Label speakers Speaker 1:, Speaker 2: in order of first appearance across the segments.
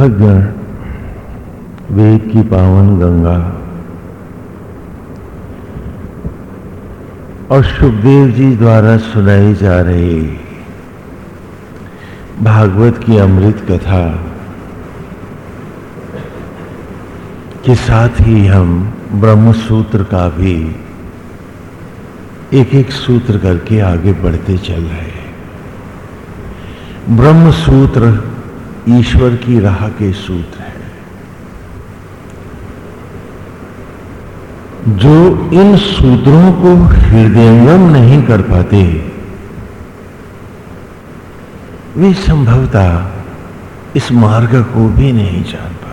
Speaker 1: भगण वेद की पावन गंगा और सुखदेव जी द्वारा सुनाई जा रही भागवत की अमृत कथा के साथ ही हम ब्रह्म सूत्र का भी एक एक सूत्र करके आगे बढ़ते चल रहे हैं। ब्रह्म सूत्र ईश्वर की राह के सूत्र है। जो इन सूत्रों को हृदयंगम नहीं कर पाते, वे संभवतः इस मार्ग को भी नहीं जान पाते।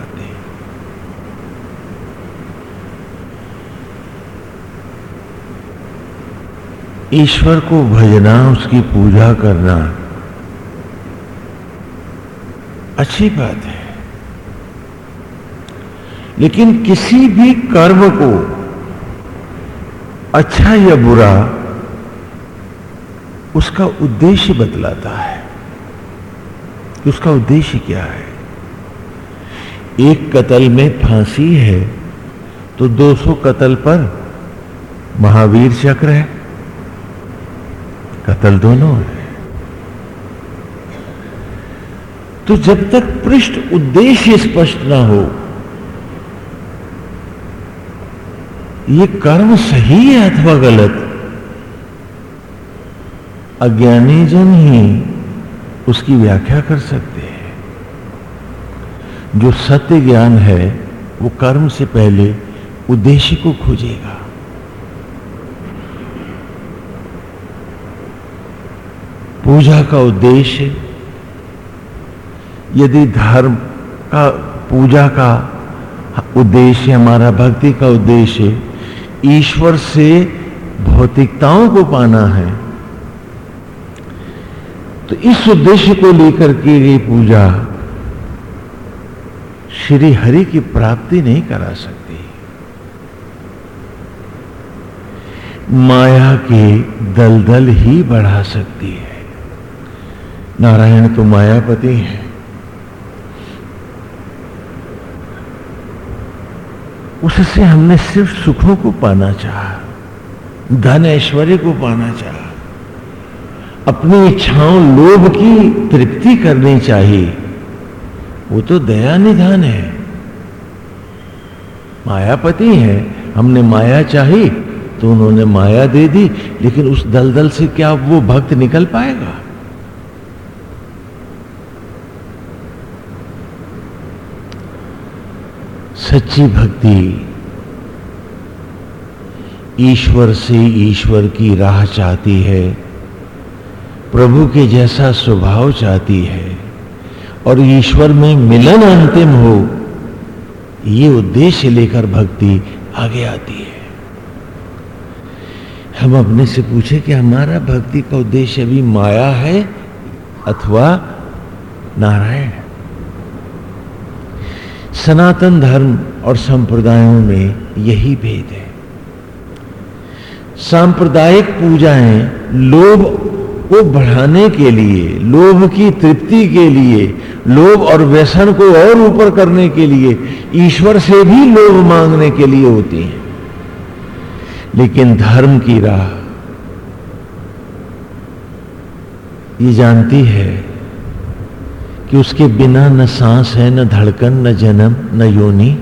Speaker 1: ईश्वर को भजना, उसकी पूजा करना अच्छी बात है। लेकिन किसी भी कर्म को अच्छा या बुरा, उसका उद्देश्य बतलाता है। उसका उद्देश्य क्या है? एक कतल में फांसी है तो 200 कतल पर महावीर चक्र है। कतल दोनों है। तो जब तक पृष्ठ उद्देश्य स्पष्ट ना हो, ये कर्म सही है अथवा गलत? अज्ञानी जन ही उसकी व्याख्या कर सकते हैं। जो सत्य ज्ञान है, वो कर्म से पहले उद्देश्य को खोजेगा। पूजा का उद्देश्य यदि धर्म का, पूजा का उद्देश्य, हमारा भक्ति का उद्देश्य ईश्वर से भौतिकताओं को पाना है तो इस उद्देश्य को लेकर की गई पूजा श्री हरि की प्राप्ति नहीं करा सकती। माया के दलदल ही बढ़ा सकती है। नारायण तो मायापति है। उससे हमने सिर्फ़ सुखों को पाना चाहा धन ऐश्वर्य को पाना चाहा। अपनी इच्छाओं लोभ की तृप्ति करनी चाहिए। वो तो दया निधान है। मायापति है। हमने माया चाही तो उन्होंने माया दे दी, लेकिन उस दलदल से क्या वो भक्त निकल पाएगा? सच्ची भक्ति ईश्वर से ईश्वर की राह चाहती है, प्रभु के जैसा स्वभाव चाहती है और ईश्वर में मिलन अंतिम हो, ये उद्देश्य लेकर भक्ति आगे आती है। हम अपने से पूछे कि हमारा भक्ति का उद्देश्य अभी माया है अथवा नारायण? सनातन धर्म और संप्रदायों में यही भेद है। सांप्रदायिक पूजाएँ लोभ को बढ़ाने के लिए, लोभ की तृप्ति के लिए, लोभ और व्यसन को और ऊपर करने के लिए, ईश्वर से भी लोभ मांगने के लिए होती हैं। लेकिन धर्म की राह ये जानती है कि उसके बिना न सांस है, न धड़कन, न जन्म, न योनि।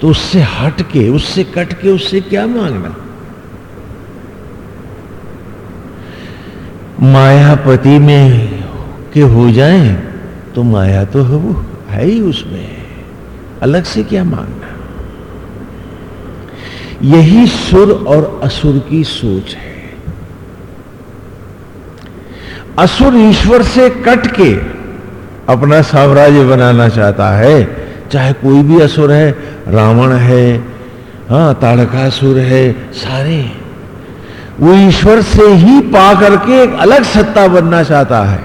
Speaker 1: तो उससे हट के, उससे कट के उससे क्या मांगना? मायापति में के हो जाए तो माया तो है वो, है ही उसमें। अलग से क्या मांगना? यही सुर और असुर की सोच है। असुर ईश्वर से कट के अपना साम्राज्य बनाना चाहता है। चाहे कोई भी असुर है, रावण है हाँ ताड़कासुर है, सारे। वो ईश्वर से ही पा करके एक अलग सत्ता बनना चाहता है।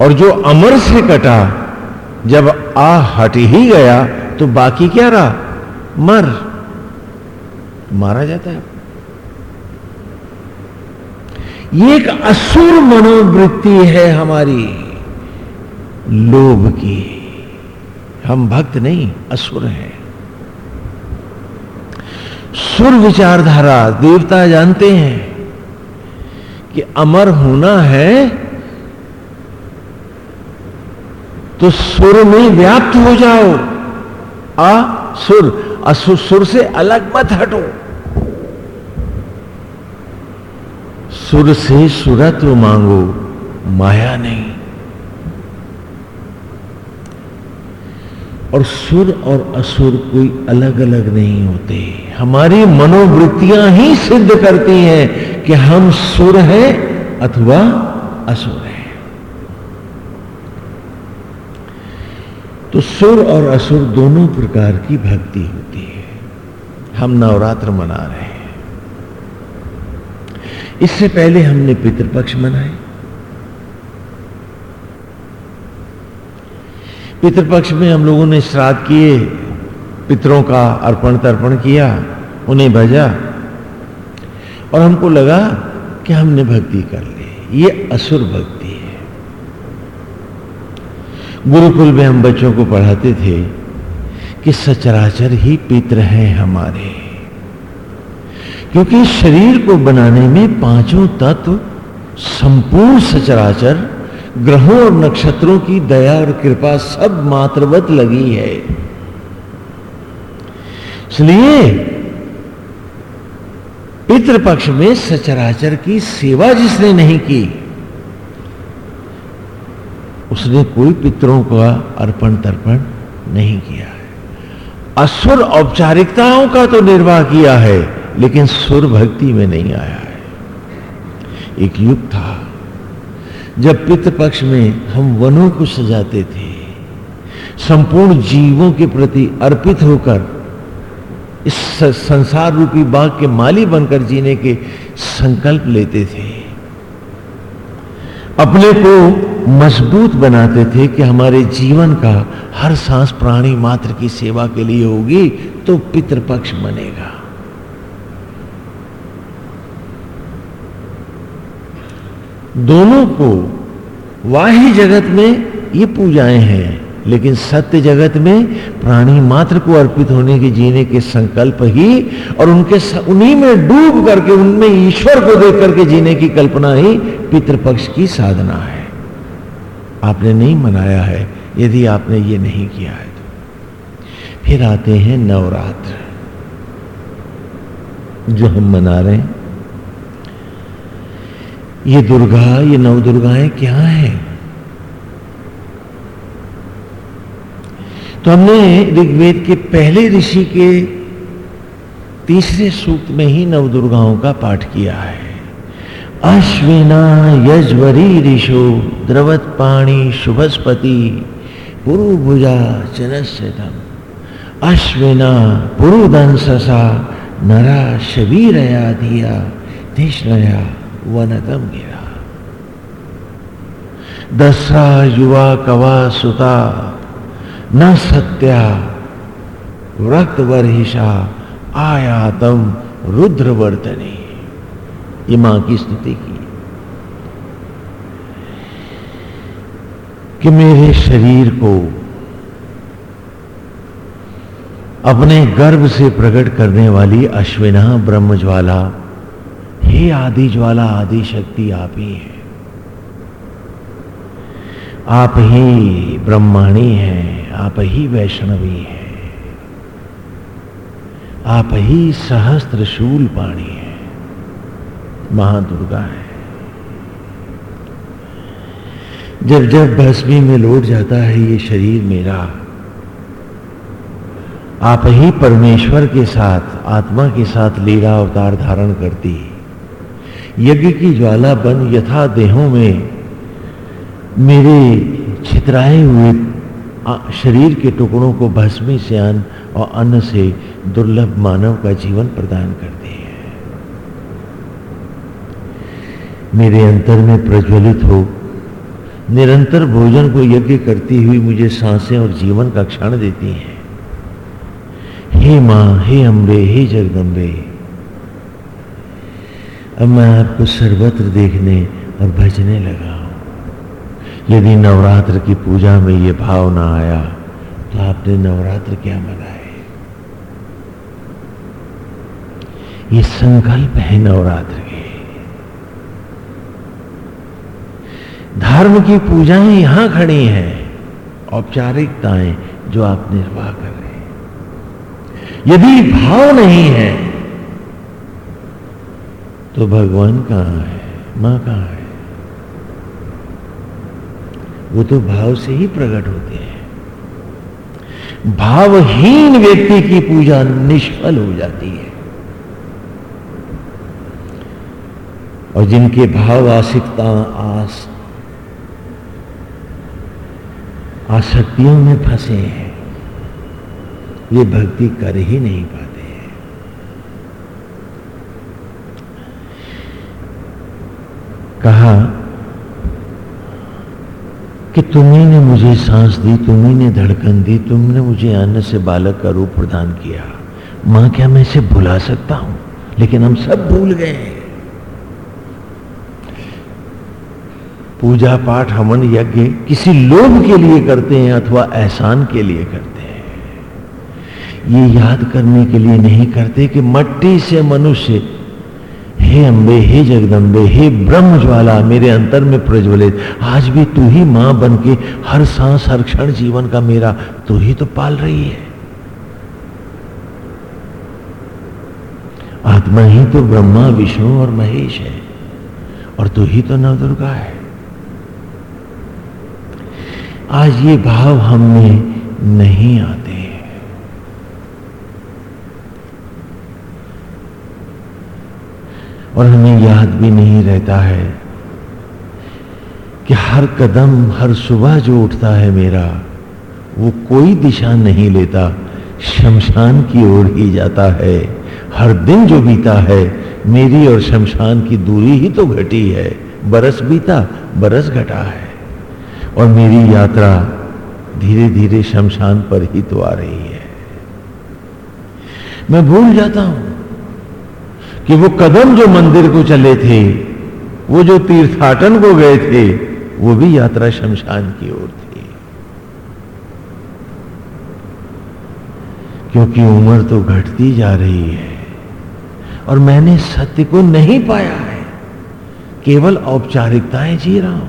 Speaker 1: और जो अमर से कटा, जब आ हट ही गया तो बाकी क्या रहा? मर। मारा जाता है। ये एक असुर मनोवृत्ति है हमारी, लोभ की। हम भक्त नहीं, असुर हैं। सुर विचारधारा, देवता जानते हैं कि अमर होना है तो सुर में व्याप्त हो जाओ। आ सुर असुर सुर से अलग मत हटो। सुर से सुरत्व मांगो, माया नहीं। और सुर और असुर कोई अलग अलग नहीं होते। हमारी मनोवृत्तियाँ ही सिद्ध करती हैं कि हम सुर हैं अथवा असुर हैं। तो सुर और असुर दोनों प्रकार की भक्ति होती है। हम नवरात्र मना रहे हैं। इससे पहले हमने पितृपक्ष मनाए। पितृपक्ष में हम लोगों ने श्राद्ध किए, पितरों का अर्पण तर्पण किया, उन्हें भजा, और हमको लगा कि हमने भक्ति कर ली। ये असुर भक्ति है। गुरुकुल में हम बच्चों को पढ़ाते थे कि सचराचर ही पित्र हैं हमारे। क्योंकि शरीर को बनाने में पाँचों तत्व, संपूर्ण सचराचर, ग्रहों और नक्षत्रों की दया और कृपा सब मात्रवत लगी है। इसलिए पितृपक्ष में सचराचर की सेवा जिसने नहीं की, उसने कोई पितरों का अर्पण तर्पण नहीं किया है। असुर औपचारिकताओं का तो निर्वाह किया है। लेकिन सुर भक्ति में नहीं आया है। एक युग था, जब पितृपक्ष में हम वनों को सजाते थे, संपूर्ण जीवों के प्रति अर्पित होकर, इस संसार रूपी बाग के माली बनकर जीने के संकल्प लेते थे। अपने को मज़बूत बनाते थे कि हमारे जीवन का हर सांस प्राणी मात्र की सेवा के लिए होगी तो पितृपक्ष बनेगा। दोनों को वाही जगत में ये पूजाएँ हैं, लेकिन सत्य जगत में प्राणी मात्र को अर्पित होने के जीने के संकल्प ही और उनके उन्हीं में डूब करके उनमें ईश्वर को देख करके जीने की कल्पना ही पितृपक्ष की साधना है। आपने नहीं मनाया है, यदि आपने ये नहीं किया है तो। फिर आते हैं नवरात्र, जो हम मना रहे हैं। ये दुर्गा, ये नव दुर्गाएँ क्या है? तो हमने ऋग्वेद के पहले ऋषि के तीसरे सूक्त में ही नव दुर्गाओं का पाठ किया है। अश्विना यजवरी ऋषो, द्रवत पाणी शुभस्पति पुरु पुरुभुजा चनस्यतम अश्विना पुरुदंससा, नरा शबीरया धिया, तीष्णया वनगम गिरा दसरा युवा, कवा, सुता, न सत्या रक्त वर्षा आयातम, रुद्रवर्तनी। ये माँ की स्तुति की। कि मेरे शरीर को अपने गर्भ से प्रकट करने वाली अश्विना ब्रह्मज्वाला हे आदि ज्वाला आदि शक्ति आप ही है। आप ही ब्रह्माणी हैं, आप ही वैष्णवी है। आप ही सहस्त्र शूल पाणी है। महादुर्गा है। जब जब भस्मी में लौट जाता है ये शरीर मेरा, आप ही परमेश्वर के साथ, आत्मा के साथ लीला अवतार धारण करती। है यज्ञ की ज्वाला बन यथा देहों में। मेरे छितराए हुए शरीर के टुकड़ों को भस्मी से अन्न और अन्न से दुर्लभ मानव का जीवन प्रदान करती है। मेरे अंतर में प्रज्वलित हो, निरंतर भोजन को यज्ञ करती हुई मुझे साँसें और जीवन का क्षण देती हैं। हे माँ, हे अम्बे, हे जगदम्बे अब मैं आपको सर्वत्र देखने और भजने लगा हूँ। यदि नवरात्र की पूजा में ये भाव ना आया तो आपने नवरात्र क्या मनाए? ये संकल्प है नवरात्र के। धर्म की पूजाएँ यहाँ खड़ी हैं, औपचारिकताएँ जो आप निर्वाह कर रहे हैं। यदि भाव नहीं है तो भगवान कहाँ है? माँ कहाँ है? वो तो भाव से ही प्रकट होते हैं। भावहीन व्यक्ति की पूजा निष्फल हो जाती है। और जिनके भाव आसिकता आस, आसक्तियों में फंसे हैं ये भक्ति कर ही नहीं पाते हैं कहा कि तुम्ही ने मुझे सांस दी, तुम्ही ने धड़कन दी, तुमने मुझे अन्न से बालक का रूप प्रदान किया। माँ, क्या मैं इसे भुला सकता हूँ? लेकिन हम सब भूल गए। पूजा पाठ हवन यज्ञ किसी लोभ के लिए करते हैं अथवा एहसान के लिए करते हैं। ये याद करने के लिए नहीं करते कि मट्टी से मनुष्य हे अंबे हे जगदम्बे, हे ब्रह्म ज्वाला मेरे अंतर में प्रज्वलित, आज भी तू ही माँ बन के हर सांस, हर क्षण जीवन का मेरा, तू ही तो पाल रही है। आत्मा ही तो ब्रह्मा, विष्णु और महेश है, और तू ही तो नवदुर्गा है। आज ये भाव हमें नहीं आते। और हमें याद भी नहीं रहता है कि हर कदम, हर सुबह जो उठता है मेरा, वो कोई दिशा नहीं लेता। शमशान की ओर ही जाता है। हर दिन जो बीता है, मेरी और शमशान की दूरी ही तो घटी है। बरस बीता, बरस घटा है। और मेरी यात्रा धीरे धीरे शमशान पर ही तो आ रही है। मैं भूल जाता हूँ। कि वो कदम जो मंदिर को चले थे, वो जो तीर्थाटन को गए थे, वो भी यात्रा शमशान की ओर थी। क्योंकि उम्र तो घटती जा रही है और मैंने सत्य को नहीं पाया है। केवल औपचारिकताएँ जी रहा हूँ,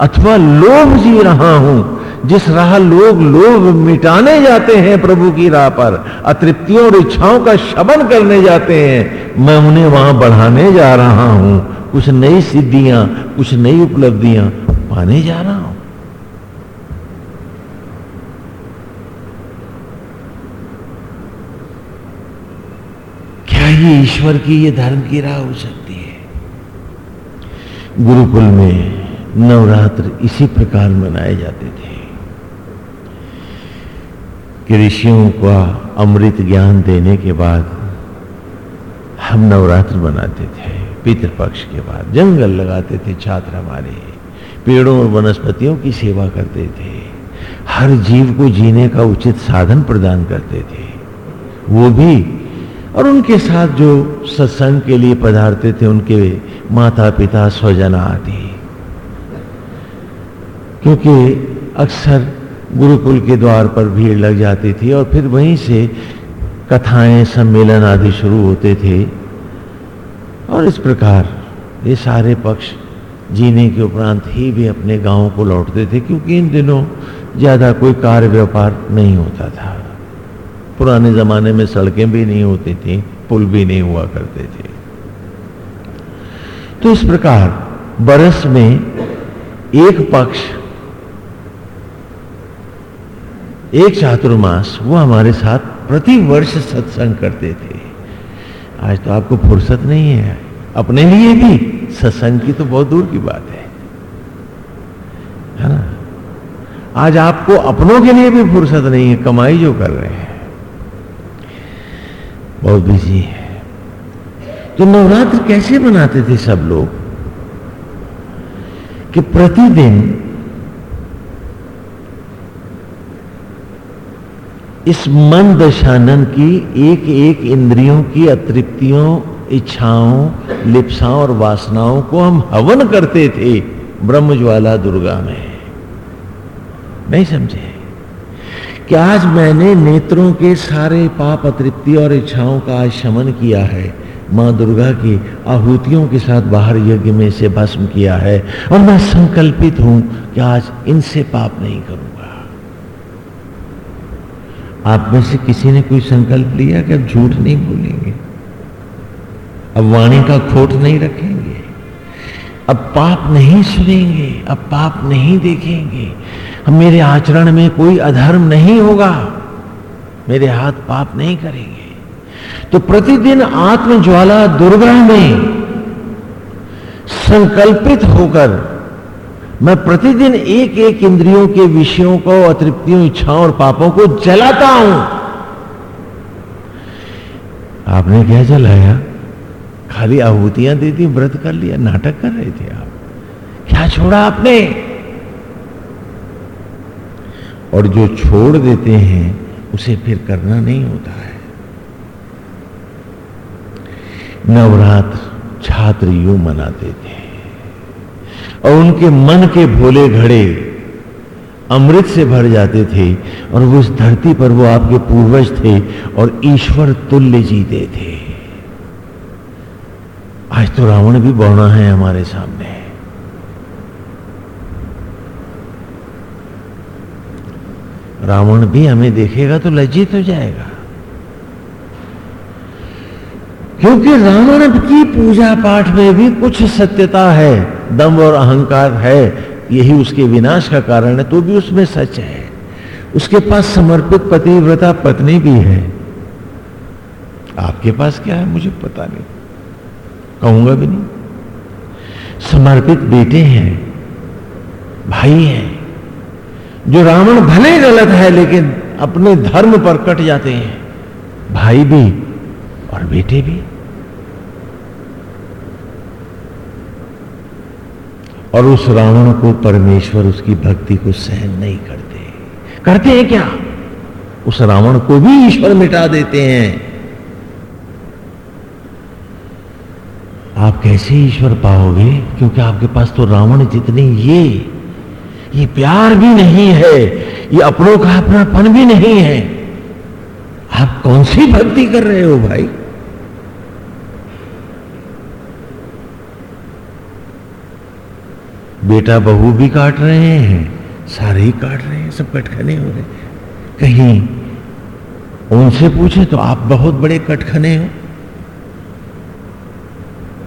Speaker 1: अथवा लोभ जी रहा हूँ जिस राह लोग लोभ मिटाने जाते हैं प्रभु की राह पर, अतृप्तियों और इच्छाओं का शबन करने जाते हैं, मैं उन्हें वहाँ बढ़ाने जा रहा हूँ। कुछ नई सिद्धियाँ, कुछ नई उपलब्धियाँ पाने जा रहा हूँ। क्या ये ईश्वर की, ये धर्म की राह हो सकती है? गुरुकुल में नवरात्र इसी प्रकार मनाए जाते थे। कि ऋषियों का अमृत ज्ञान देने के बाद हम नवरात्र मनाते थे, पितृपक्ष के बाद। जंगल लगाते थे छात्र हमारे, पेड़ों और वनस्पतियों की सेवा करते थे। हर जीव को जीने का उचित साधन प्रदान करते थे। वो भी, और उनके साथ जो सत्संग के लिए पधारते थे, उनके माता पिता स्वजन आदि। क्योंकि अक्सर गुरुकुल के द्वार पर भीड़ लग जाती थी और फिर वहीं से कथाएँ, सम्मेलन आदि शुरू होते थे। और इस प्रकार ये सारे पक्ष जीने के उपरांत ही भी अपने गाँवों को लौटते थे, क्योंकि इन दिनों ज़्यादा कोई कार्य व्यापार नहीं होता था। पुराने ज़माने में सड़कें भी नहीं होती थी, पुल भी नहीं हुआ करते थे। तो इस प्रकार बरस में एक पक्ष एक चातुर्मास वो हमारे साथ प्रति वर्ष सत्संग करते थे। आज तो आपको फुर्सत नहीं है। अपने लिए भी सत्संग की तो बहुत दूर की बात है। है ना? आज आपको अपनों के लिए भी फुर्सत नहीं है, कमाई जो कर रहे हैं। बहुत बिज़ी है। तो नवरात्र कैसे मनाते थे सब लोग? कि प्रतिदिन इस मन दशानन की एक एक इंद्रियों की अतृप्तियों, इच्छाओं, लिप्साओं और वासनाओं को हम हवन करते थे ब्रह्म ज्वाला दुर्गा में। नहीं समझे? कि आज मैंने नेत्रों के सारे पाप अतृप्ति और इच्छाओं का आज शमन किया है, माँ दुर्गा की आहुतियों के साथ बाहर यज्ञ में से भस्म किया है, और मैं संकल्पित हूँ कि आज इनसे पाप नहीं करूँगा आप में से किसी ने कोई संकल्प लिया कि अब झूठ नहीं बोलेंगे? अब वाणी का खोट नहीं रखेंगे। अब पाप नहीं सुनेंगे, अब पाप नहीं देखेंगे। अब मेरे आचरण में कोई अधर्म नहीं होगा। मेरे हाथ पाप नहीं करेंगे। तो प्रतिदिन आत्मज्वाला दुर्गा में संकल्पित होकर मैं प्रतिदिन एक एक इंद्रियों के विषयों को, अतृप्तियों, इच्छाओं और पापों को जलाता हूँ। आपने क्या जलाया? खाली आहूतियाँ दे दी, व्रत कर लिया, नाटक कर रहे थे आप। क्या छोड़ा आपने? और जो छोड़ देते हैं, उसे फिर करना नहीं होता है। नवरात्र छात्र यूँ मनाते थे। और उनके मन के भोले घड़े अमृत से भर जाते थे और वो उस धरती पर वो आपके पूर्वज थे और ईश्वर तुल्य जीते थे। आज तो रावण भी बौना है हमारे सामने। रावण भी हमें देखेगा तो लज्जित हो जाएगा। क्योंकि रावण की पूजा पाठ में भी कुछ सत्यता है, दम और अहंकार है, यही उसके विनाश का कारण है तो भी उसमें सच है। उसके पास समर्पित पतिव्रता पत्नी भी है। आपके पास क्या है, मुझे पता नहीं। कहूँगा भी नहीं। समर्पित बेटे हैं, भाई हैं, जो रावण भले गलत है, लेकिन अपने धर्म पर कट जाते हैं। भाई भी और बेटे भी। और उस रावण को परमेश्वर उसकी भक्ति को सहन नहीं करते। करते हैं क्या? उस रावण को भी ईश्वर मिटा देते हैं। आप कैसे ईश्वर पाओगे? क्योंकि आपके पास तो रावण जितने ये ये प्यार भी नहीं है, ये अपनों का अपनापन भी नहीं है। आप कौन सी भक्ति कर रहे हो भाई? बेटा बहू भी काट रहे हैं, सारे ही काट रहे हैं, सब कटखने हो रहे कहीं उनसे पूछे तो आप बहुत बड़े कटखने हो।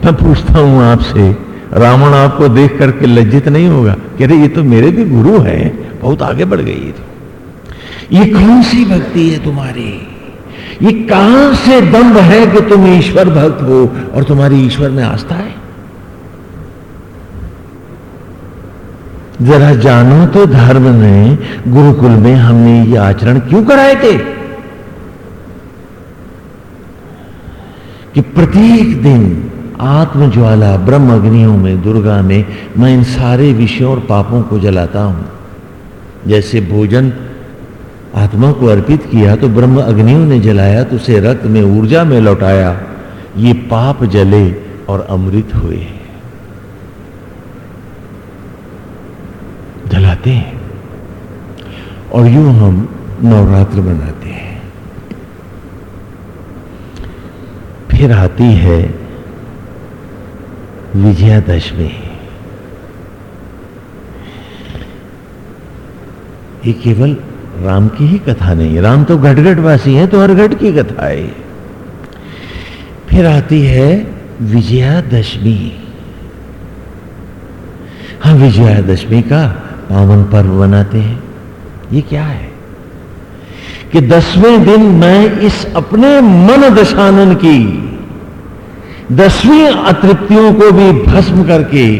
Speaker 1: मैं पूछता हूँ आपसे, रावण आपको देख करके लज्जित नहीं होगा कह रहे ये तो मेरे भी गुरु हैं, बहुत आगे बढ़ गई ये तो ये कौन सी भक्ति है तुम्हारी? ये कहाँ से दम्भ है कि तुम ईश्वर भक्त हो और तुम्हारी ईश्वर में आस्था है? जरा जानो तो धर्म में गुरुकुल में हमने ये आचरण क्यों कराए थे? कि प्रत्येक दिन आत्म ज्वाला ब्रह्म अग्नियों में, दुर्गा में, मैं इन सारे विषयों और पापों को जलाता हूँ। जैसे भोजन आत्मा को अर्पित किया तो ब्रह्म अग्नियों ने जलाया तो उसे रक्त में ऊर्जा में लौटाया। ये पाप जले और अमृत हुए जलाते हैं और यूँ हम नवरात्र बनाते हैं। फिर आती है विजयादशमी। ये केवल राम की ही कथा नहीं, राम तो घटघट वासी है तो हर घट की कथा है। फिर आती है विजयादशमी। हम विजयादशमी का पावन पर्व मनाते हैं। ये क्या है? कि दसवें दिन मैं इस अपने मन दशानन की, दसवीं अतृप्तियों को भी भस्म करके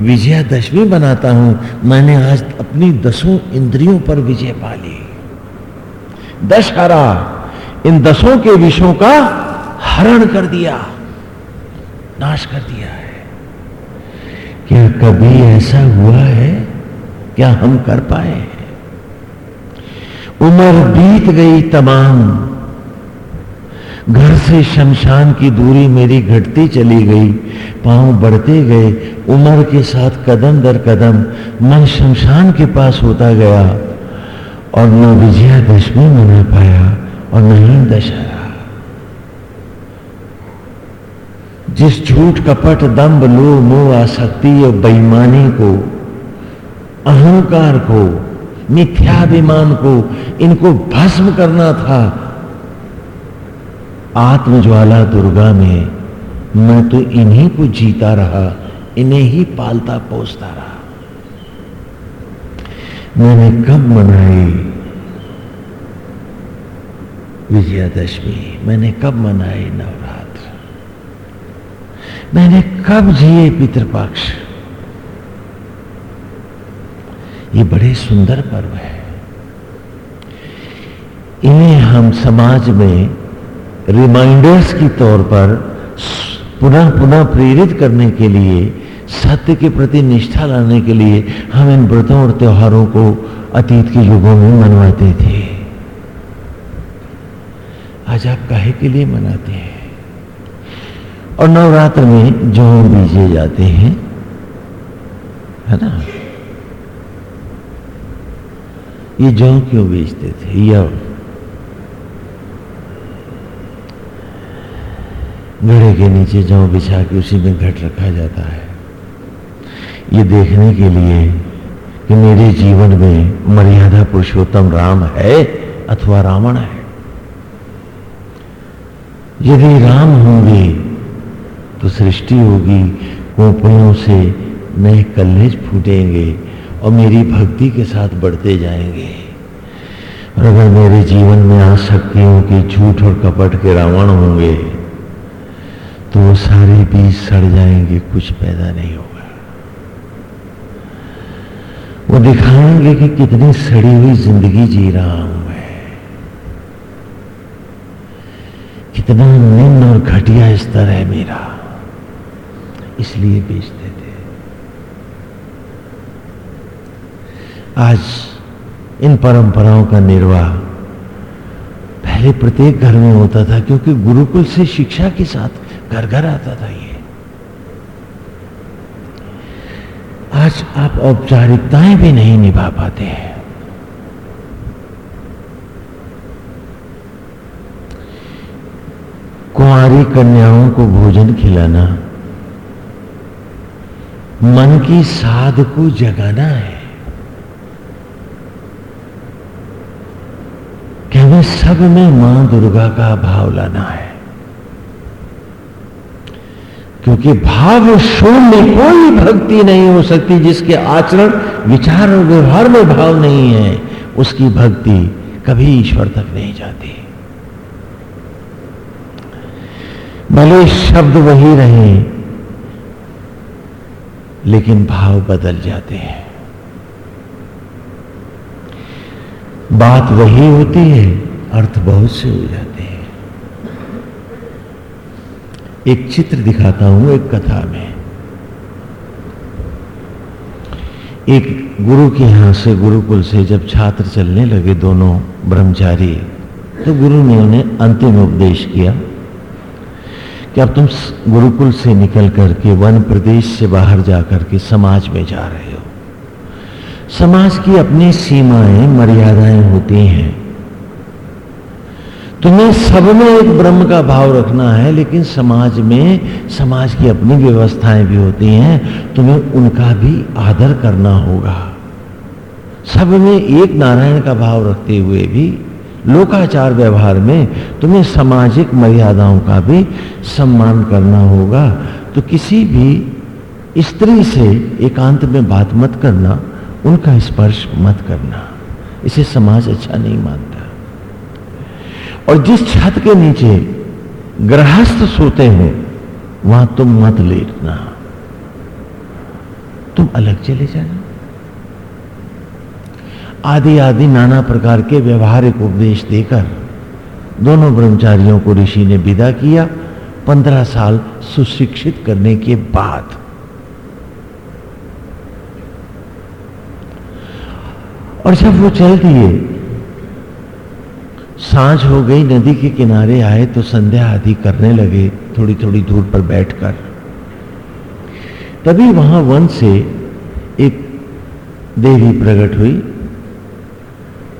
Speaker 1: विजयादशमी बनाता हूँ। मैंने आज अपनी दसों इंद्रियों पर विजय पा ली। दशहरा इन दसों के विषयों का हरण कर दिया, नाश कर दिया है। क्या कभी ऐसा हुआ है क्या हम कर पाए? उम्र बीत गई तमाम। घर से शमशान की दूरी मेरी घटती चली गई। पाँव बढ़ते गए। उम्र के साथ कदम दर कदम मन शमशान के पास होता गया और न विजयादशमी मना पाया और न ही दशहरा। जिस झूठ कपट दम्ब लो, मोह आसक्ति और बेईमानी को अहंकार को, मिथ्याभिमान को, इनको भस्म करना था। आत्मज्वाला दुर्गा में मैं तो इन्हीं को जीता रहा, इन्हें ही पालता पोसता रहा। मैंने कब मनाई विजयादशमी? मैंने कब मनाई नवरात्र? मैंने कब जिए पितृपक्ष? ये बड़े सुंदर पर्व है। इन्हें हम समाज में रिमाइंडर्स की तौर पर पुनः पुनः प्रेरित करने के लिए, सत्य के प्रति निष्ठा लाने के लिए हम इन व्रतों और त्योहारों को अतीत के युगों में मनवाते थे। आज आप काहे के लिए मनाते हैं? और नवरात्र में जौ बीजे जाते हैं, है ना? ये जौ क्यों बेचते थे? यह घड़े के नीचे जौ बिछा के उसी में घट रखा जाता है। ये देखने के लिए कि मेरे जीवन में मर्यादा पुरुषोत्तम राम है अथवा रावण है। यदि राम होंगे तो सृष्टि होगी कोपड़ों से नए कलेज फूटेंगे और मेरी भक्ति के साथ बढ़ते जाएँगे। और अगर मेरे जीवन में आसक्तियों के झूठ और कपट के रावण होंगे तो वो सारे बीज सड़ जाएँगे, कुछ पैदा नहीं होगा। वो दिखाएँगे कि कितनी सड़ी हुई ज़िंदगी जी रहा हूँ मैं। कितना निम्न और घटिया स्तर है मेरा। इसलिए बेचते थे आज इन परंपराओं का निर्वाह पहले प्रत्येक घर में होता था, क्योंकि गुरुकुल से शिक्षा के साथ घर घर आता था ये। आज आप औपचारिकताएँ भी नहीं निभा पाते हैं। कुंवारी कन्याओं को भोजन खिलाना, मन की साध को जगाना है क्या सब में माँ दुर्गा का भाव लाना है। क्योंकि भाव शून्य कोई भक्ति नहीं हो सकती जिसके आचरण, विचार और व्यवहार में भाव नहीं है, उसकी भक्ति कभी ईश्वर तक नहीं जाती। भले शब्द वही रहे, लेकिन भाव बदल जाते हैं। बात वही होती है अर्थ बहुत से हो जाते हैं। एक चित्र दिखाता हूँ एक कथा में। एक गुरु के यहाँ से गुरुकुल से जब छात्र चलने लगे दोनों ब्रह्मचारी तो गुरु ने उन्हें अंतिम उपदेश किया कि अब तुम गुरुकुल से निकल करके वन प्रदेश से बाहर जाकर के समाज में जा रहे हो। समाज की अपनी सीमाएँ, मर्यादाएँ होती हैं। तुम्हें सब में एक ब्रह्म का भाव रखना है, लेकिन समाज में, समाज की अपनी व्यवस्थाएँ भी होती हैं, तुम्हें उनका भी आदर करना होगा। सब में एक नारायण का भाव रखते हुए भी, लोकाचार व्यवहार में तुम्हें सामाजिक मर्यादाओं का भी सम्मान करना होगा। तो किसी भी स्त्री से एकांत में बात मत करना, उनका स्पर्श मत करना। इसे समाज अच्छा नहीं मानता। और जिस छत के नीचे गृहस्थ सोते हैं, वहाँ तुम मत लेटना। तुम अलग चले जाना। आदि आदि नाना प्रकार के व्यवहारिक उपदेश देकर दोनों ब्रह्मचारियों को ऋषि ने विदा किया, पंद्रह साल सुशिक्षित करने के बाद। और जब वो चल दिए। साँझ हो गई, नदी के किनारे आए तो संध्या आदि करने लगे थोड़ी थोड़ी दूर पर बैठकर। तभी वहाँ वन से एक देवी प्रकट हुई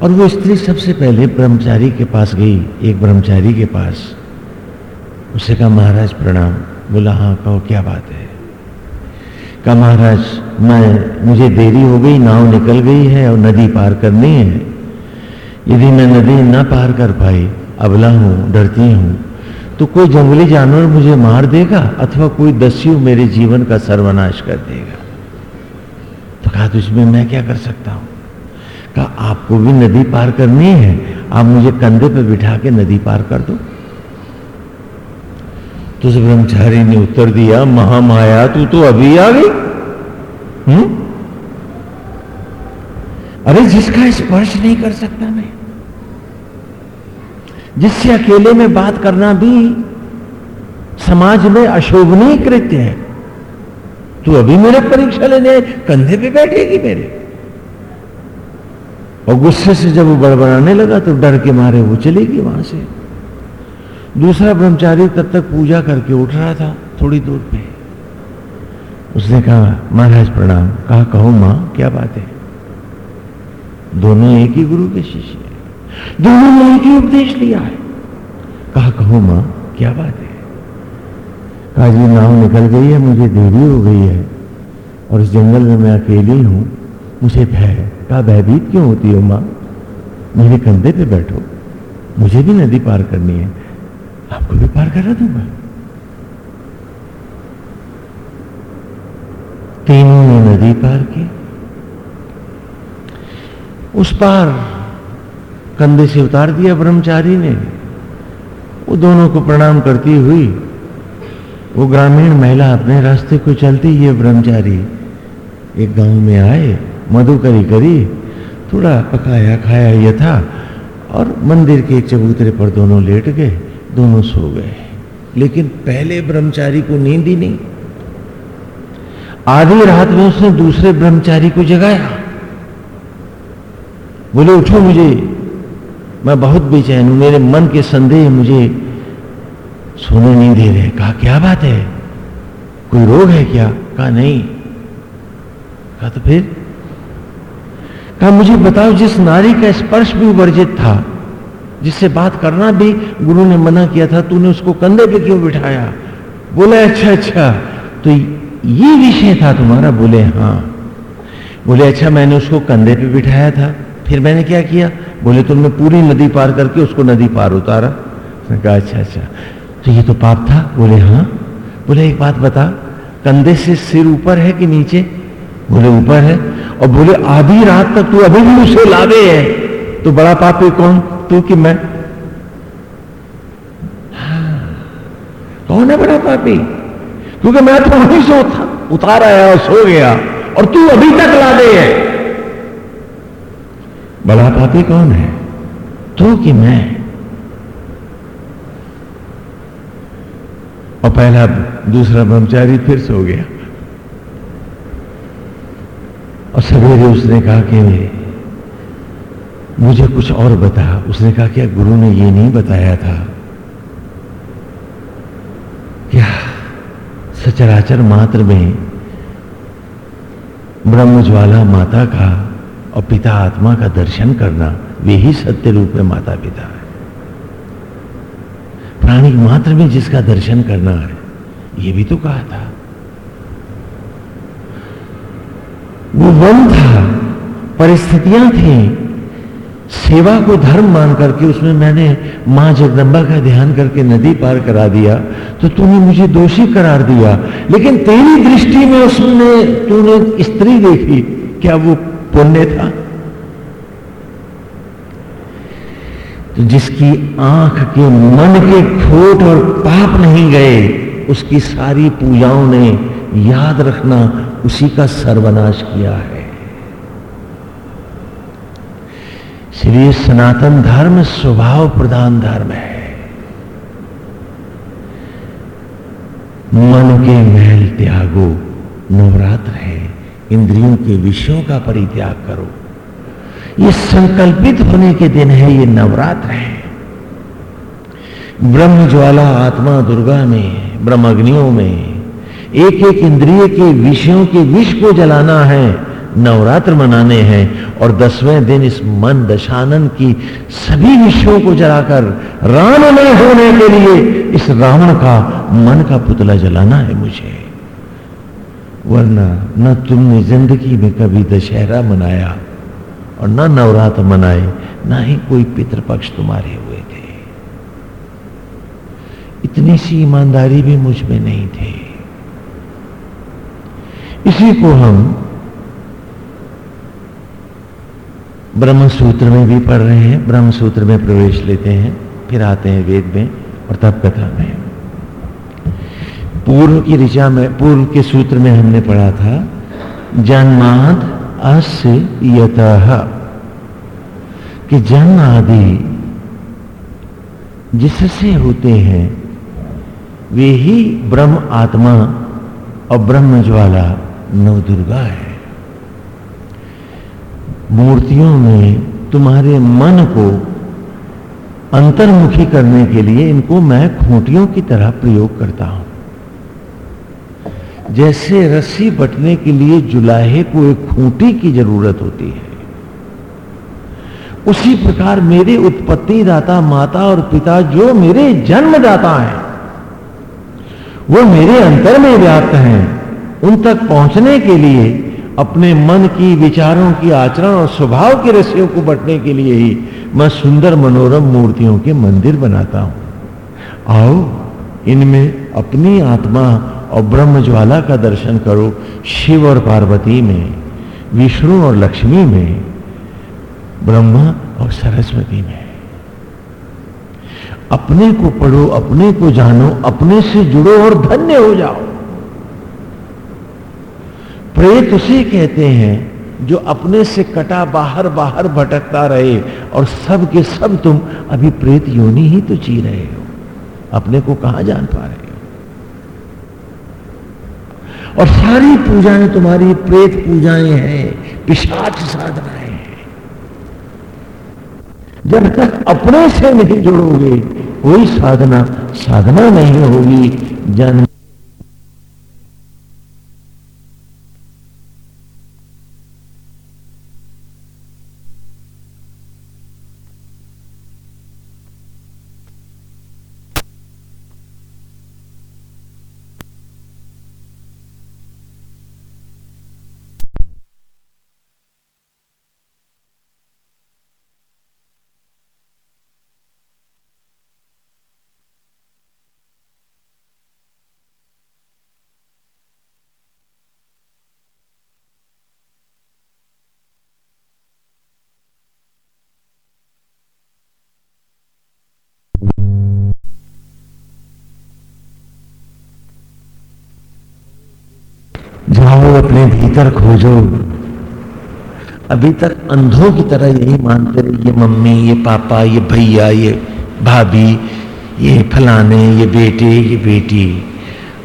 Speaker 1: और वो स्त्री सबसे पहले ब्रह्मचारी के पास गई, एक ब्रह्मचारी के पास। उसे कहा, महाराज, प्रणाम। बोला हाँ कहो, क्या बात है? कहा, महाराज, मैं, मुझे देरी हो गई, नाव निकल गई है और नदी पार करनी है। यदि मैं नदी ना पार कर पाई, अबला हूँ, डरती हूँ तो कोई जंगली जानवर मुझे मार देगा अथवा कोई दस्यु मेरे जीवन का सर्वनाश कर देगा? तो कहा तो इसमें मैं क्या कर सकता हूँ? कहा, आपको भी नदी पार करनी है, आप मुझे कंधे पर बिठा के नदी पार कर दो। तो ब्रह्मचारी ने उत्तर दिया, महामाया, तू तो अभी आ गई? हम्म? अरे जिसका स्पर्श नहीं कर सकता मैं, जिससे अकेले में बात करना भी समाज में अशोभनीय कृत्य है, तू अभी मेरे परीक्षा लेने कंधे पे बैठेगी मेरे। और गुस्से से जब वो बड़बड़ाने लगा तो डर के मारे वो चलेगी वहाँ से। दूसरा ब्रह्मचारी तब तक पूजा करके उठ रहा था थोड़ी दूर पे। उसने कहा, महाराज प्रणाम, कहा, कहो माँ, क्या बात है? दोनों एक ही गुरु के शिष्य हैं। दोनों ने एक ही उपदेश लिया है। कहा, कहो माँ, क्या बात है? कहा, जी, नाव निकल गई है, मुझे देरी हो गई है और इस जंगल में मैं अकेली हूँ। मुझे भय कहा भयभीत क्यों होती हो माँ? मेरे कंधे पे बैठो, मुझे भी नदी पार करनी है। आपको भी पार करा दूँगा तीनों ने नदी पार की। उस पार कंधे से उतार दिया ब्रह्मचारी ने। वो दोनों को प्रणाम करती हुई, वो ग्रामीण महिला अपने रास्ते को चलती, ये ब्रह्मचारी एक गाँव में आए मधु करी करी थोड़ा पकाया खाया यह था, और मंदिर के एक चबूतरे पर दोनों लेट गए, दोनों सो गए। लेकिन पहले ब्रह्मचारी को नींद ही नहीं। आधी रात में उसने दूसरे ब्रह्मचारी को जगाया। बोले, उठो मुझे। मैं बहुत बेचैन हूँ। मेरे मन के संदेह मुझे सोने नहीं दे रहे कहा, क्या बात है? कोई रोग है क्या? कहा, नहीं। कहा तो फिर? कहा, मुझे बताओ, जिस नारी का स्पर्श भी वर्जित था, जिससे बात करना भी गुरु ने मना किया था, तूने उसको कंधे पे क्यों बिठाया? बोले अच्छा अच्छा। तो ये विषय था तुम्हारा? बोले हाँ। बोले अच्छा मैंने उसको कंधे पे बिठाया था। फिर मैंने क्या किया? बोले, तुमने पूरी नदी पार करके उसको नदी पार उतारा. कहा अच्छा अच्छा। तो ये तो पाप था? बोले हाँ। बोले, एक बात बता, कंधे से सिर ऊपर है कि नीचे? बोले, ऊपर है। और बोले, आधी रात तक तू अभी भी उसे लावे है। तो बड़ा पापी कौन? तू कि मैं? हाँ। कौन है बड़ा पापी? क्योंकि मैं तो वहीं से उतार आया और सो गया, और तू अभी तक ला दे है। बड़ा पापी कौन है? तू कि मैं? और पहला दूसरा ब्रह्मचारी फिर सो गया। और सवेरे उसने कहा कि मुझे कुछ और बता। उसने कहा क्या गुरु ने ये नहीं बताया था क्या सचराचर मात्र में ब्रह्म ज्वाला माता का और पिता आत्मा का दर्शन करना वे ही सत्य रूप में माता पिता है। प्राणी मात्र में जिसका दर्शन करना है, ये भी तो कहा था। वो वन था, परिस्थितियाँ थी। सेवा को धर्म मान करके उसमें मैंने माँ जगदम्बा का ध्यान करके नदी पार करा दिया तो तूने मुझे दोषी करार दिया। लेकिन तेरी दृष्टि में उसने तूने स्त्री देखी, क्या वो पुण्य था। तो जिसकी आँख के मन के खोट और पाप नहीं गए, उसकी सारी पूजाओं ने याद रखना उसी का सर्वनाश किया है। श्री सनातन धर्म स्वभाव प्रधान धर्म है। मन के महल त्यागो नवरात्र है। इंद्रियों के विषयों का परित्याग करो। ये संकल्पित होने के दिन है, ये नवरात्र है। ब्रह्म ज्वाला आत्मा दुर्गा में, ब्रह्म अग्नियों में एक एक इंद्रिय के विषयों के विष को जलाना है, नवरात्र मनाने हैं और दसवें दिन इस मन दशानन की सभी विषयों को जलाकर राममय होने के लिए इस रावण का, मन का पुतला जलाना है मुझे। वरना न तुमने ज़िंदगी में कभी दशहरा मनाया और न नवरात्र मनाए, ना ही कोई पितृपक्ष तुम्हारे हुए थे। इतनी सी ईमानदारी भी मुझमें नहीं थी। इसी को हम ब्रह्म सूत्र में भी पढ़ रहे हैं ब्रह्म सूत्र में प्रवेश लेते हैं, फिर आते हैं वेद में और तब कथा में। पूर्व की ऋचा में, पूर्व के सूत्र में हमने पढ़ा था, जन्माद अस्य कि जन्म आदि जिससे होते हैं, वे ही ब्रह्म आत्मा और ब्रह्म ज्वाला नव दुर्गा है। मूर्तियों में तुम्हारे मन को अंतर्मुखी करने के लिए इनको मैं खूंटियों की तरह प्रयोग करता हूँ। जैसे रस्सी बटने के लिए जुलाहे को एक खूंटी की ज़रूरत होती है। उसी प्रकार मेरे उत्पत्ति दाता माता और पिता जो मेरे जन्मदाता हैं, वो मेरे अंतर में व्याप्त हैं। उन तक पहुँचने के लिए, अपने मन की, विचारों की, आचरण और स्वभाव के रस्सियों को बटने के लिए ही मैं सुंदर मनोरम मूर्तियों के मंदिर बनाता हूँ। आओ, इनमें अपनी आत्मा और ब्रह्म ज्वाला का दर्शन करो शिव और पार्वती में, विष्णु और लक्ष्मी में, ब्रह्मा और सरस्वती में। अपने को पढ़ो, अपने को जानो, अपने से जुड़ो और धन्य हो जाओ। प्रेत उसे कहते हैं जो अपने से कटा बाहर बाहर भटकता रहे और सब के सब तुम अभी प्रेत योनि ही तो जी रहे हो। अपने को कहाँ जान पा रहे? और सारी पूजाएँ तुम्हारी प्रेत पूजाएँ हैं, पिशाच साधनाएँ हैं। जब तक अपने से नहीं जुड़ोगे, कोई साधना साधना नहीं होगी, जन्म भीतर खोजो। अभी तक अंधों की तरह यही मानते रहे ये मम्मी, ये पापा, ये भैया, ये भाभी, ये फलाने, ये बेटे, ये बेटी।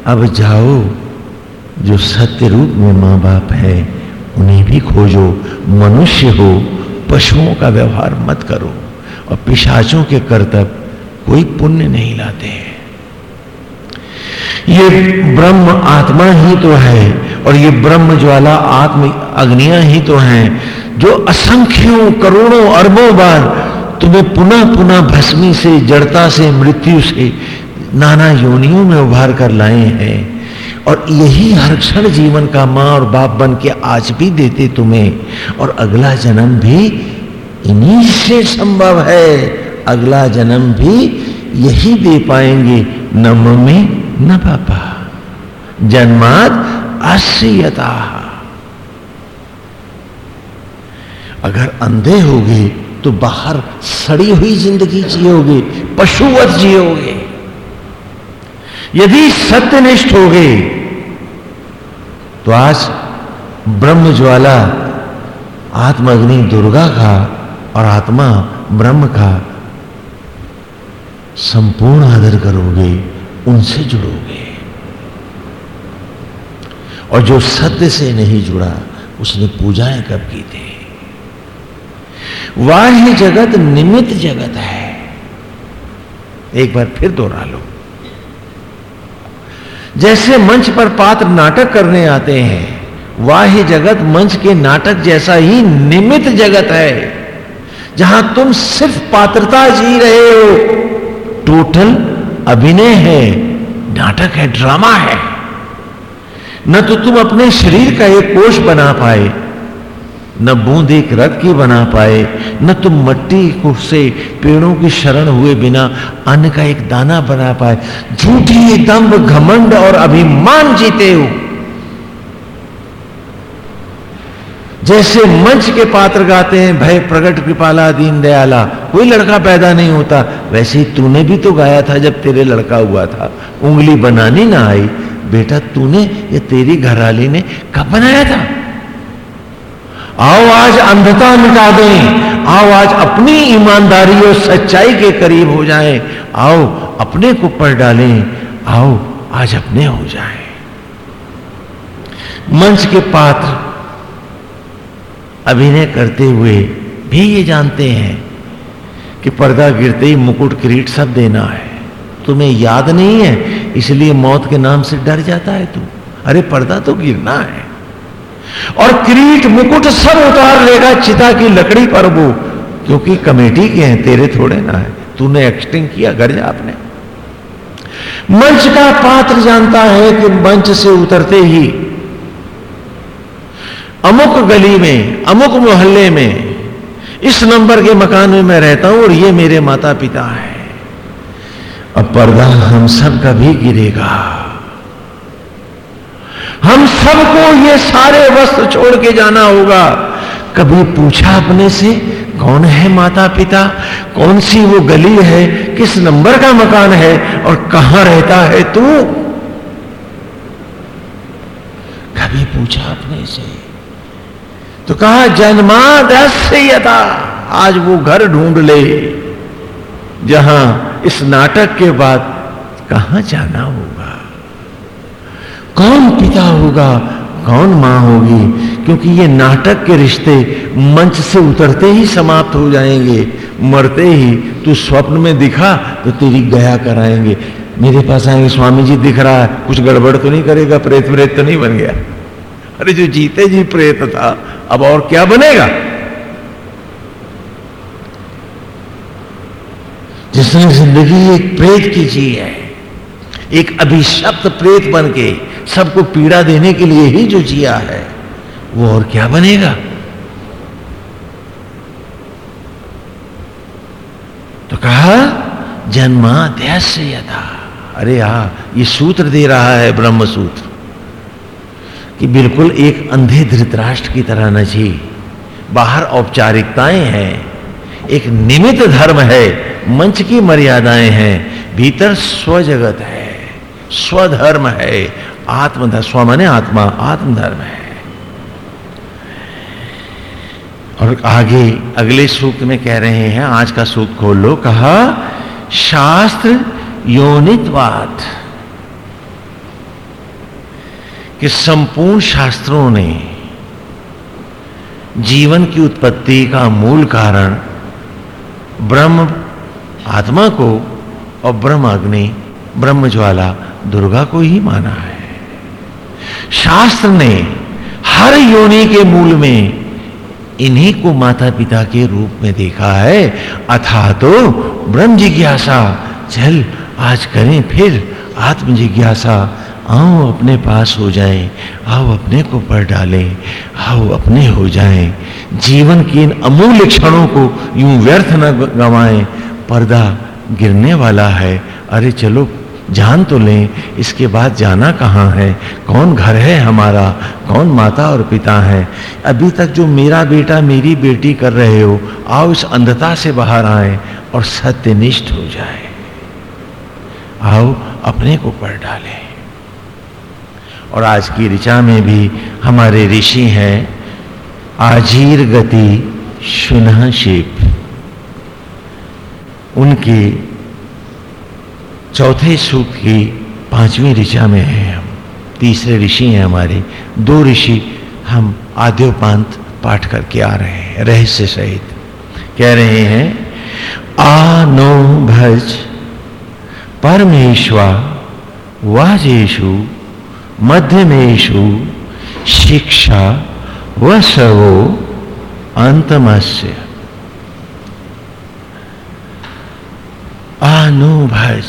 Speaker 1: अब जाओ, जो सत्य रूप में माँ बाप है, उन्हें भी खोजो। मनुष्य हो, पशुओं का व्यवहार मत करो। और पिशाचों के कर्तव्य कोई पुण्य नहीं लाते हैं। ये ब्रह्म आत्मा ही तो है और ये ब्रह्म ज्वाला आत्म अग्नियाँ ही तो हैं। जो असंख्यों करोड़ों अरबों बार तुम्हें पुनः पुनः भस्मी से, जड़ता से, मृत्यु से, नाना योनियों में उभार कर लाए हैं। और यही हर क्षण जीवन का माँ और बाप बन के आज भी देते तुम्हें। और अगला जन्म भी इन्हीं से संभव है। अगला जन्म भी यही दे पाएँगे न मम्मी न पापा जन्मात अश्रियता अगर अंधे होगे तो बाहर सड़ी हुई ज़िंदगी जियोगे पशुवत जियोगे यदि सत्यनिष्ठ हो गए तो आज ब्रह्म ज्वाला आत्माग्नि दुर्गा का और आत्मा ब्रह्म का संपूर्ण आदर करोगे उनसे जुड़ोगे। और जो सत्य से नहीं जुड़ा, उसने पूजाएँ कब की थी? वाह्य जगत निमित्त जगत है। एक बार फिर दोहरा लो। जैसे मंच पर पात्र नाटक करने आते हैं वाह जगत मंच के नाटक जैसा ही निमित जगत है, जहाँ तुम सिर्फ़ पात्रता जी रहे हो। टोटल अभिनय है, नाटक है, ड्रामा है। न तो तुम अपने शरीर का एक कोष बना पाए, न बूंद एक रथ की बना पाए, न तुम मट्टी से पेड़ों की शरण हुए बिना अन्न का एक दाना बना पाए। झूठी दम्भ घमंड और अभिमान जीते हो। जैसे मंच के पात्र गाते हैं, भय प्रकट कृपाला दीन दयाला। कोई लड़का पैदा नहीं होता। वैसे ही तूने भी तो गाया था जब तेरे लड़का हुआ था। उंगली बनानी ना आई। बेटा, तूने या तेरी घरवाली ने कब बनाया था? आओ आज अंधता मिटा दें। आओ आज अपनी ईमानदारी और सच्चाई के करीब हो जाएँ। आओ, अपने को पढ़ डालें। आओ, आज अपने हो जाएँ। मंच के पात्र अभिनय करते हुए भी ये जानते हैं कि पर्दा गिरते ही मुकुट किरीट सब देना है। तुम्हें याद नहीं है? इसलिए मौत के नाम से डर जाता है तू। अरे, पर्दा तो गिरना है। और किरीट मुकुट सब उतार लेगा चिता की लकड़ी पर वो, क्योंकि कमेटी के हैं, तेरे थोड़े ना है। तूने एक्टिंग किया, घर जा आपने मंच का पात्र जानता है कि मंच से उतरते ही अमुक गली में, अमुक मोहल्ले में, इस नंबर के मकान में मैं रहता हूँ और ये मेरे माता पिता है। अब पर्दा हम सब का भी गिरेगा। हम सबको ये सारे वस्त्र छोड़ के जाना होगा। कभी पूछा अपने से, कौन है माता पिता कौन सी वो गली है? किस नंबर का मकान है? और कहाँ रहता है तू? कभी पूछा अपने से। तो कहा जन्मादस से यथा आज वो घर ढूंढ ले। जहाँ इस नाटक के बाद कहाँ जाना होगा? कौन पिता होगा? कौन माँ होगी? क्योंकि ये नाटक के रिश्ते मंच से उतरते ही समाप्त हो जाएँगे। मरते ही तू स्वप्न में दिखा तो तेरी गया कराएँगे। मेरे पास आएँगे, स्वामी जी दिख रहा है। कुछ गड़बड़ तो नहीं करेगा प्रेत प्रेत तो नहीं बन गया। अरे जो जीते जी प्रेत था, अब और क्या बनेगा? जिसने ज़िंदगी एक प्रेत की जी है, एक अभिशप्त प्रेत बन के सबको पीड़ा देने के लिए ही जो जिया है, वो और क्या बनेगा? तो कहा जन्माध्यास से यथा। अरे हा, ये सूत्र दे रहा है ब्रह्म सूत्र कि बिल्कुल एक अंधे धृतराष्ट्र की तरह न जी बाहर औपचारिकताएँ हैं। एक निमित धर्म है। मंच की मर्यादाएँ हैं। भीतर स्वजगत है। स्वधर्म है। आत्मधर्म स्व माने आत्मा, आत्मधर्म है। और आगे, अगले सूक्त में कह रहे हैं, आज का सूक्त खोल लो। कहा, शास्त्र योनित्वात। कि संपूर्ण शास्त्रों ने जीवन की उत्पत्ति का मूल कारण ब्रह्म आत्मा को और ब्रह्म अग्नि ब्रह्म ज्वाला दुर्गा को ही माना है। शास्त्र ने हर योनि के मूल में इन्हीं को माता पिता के रूप में देखा है। अथा तो ब्रह्म जिज्ञासा, चल, आज करें फिर आत्म जिज्ञासा आओ अपने पास हो जाएँ, आओ अपने को पढ़ डालें आओ अपने हो जाएँ, जीवन की इन अमूल्य क्षणों को यूँ व्यर्थ न गवाएँ। पर्दा गिरने वाला है। अरे चलो जान तो लें इसके बाद जाना कहाँ है? कौन घर है हमारा? कौन माता और पिता है? अभी तक जो मेरा बेटा मेरी बेटी कर रहे हो आओ इस अंधता से बाहर आए और सत्यनिष्ठ हो जाए। आओ अपने को पढ़ डालें। और आज की ऋचा में भी हमारे ऋषि हैं आजीर गति शुनह शिप। उनके चौथे सूक्त की पांचवी ऋचा में हैं हम। तीसरे ऋषि हैं हमारे। दो ऋषि हम आद्योपांत पाठ करके आ रहे हैं, रहस्य सहित। कह रहे हैं आ नो भज परमेश्वा वाजेशु मध्यमेशु शिक्षा व सवो अंतमस्य। अनुभज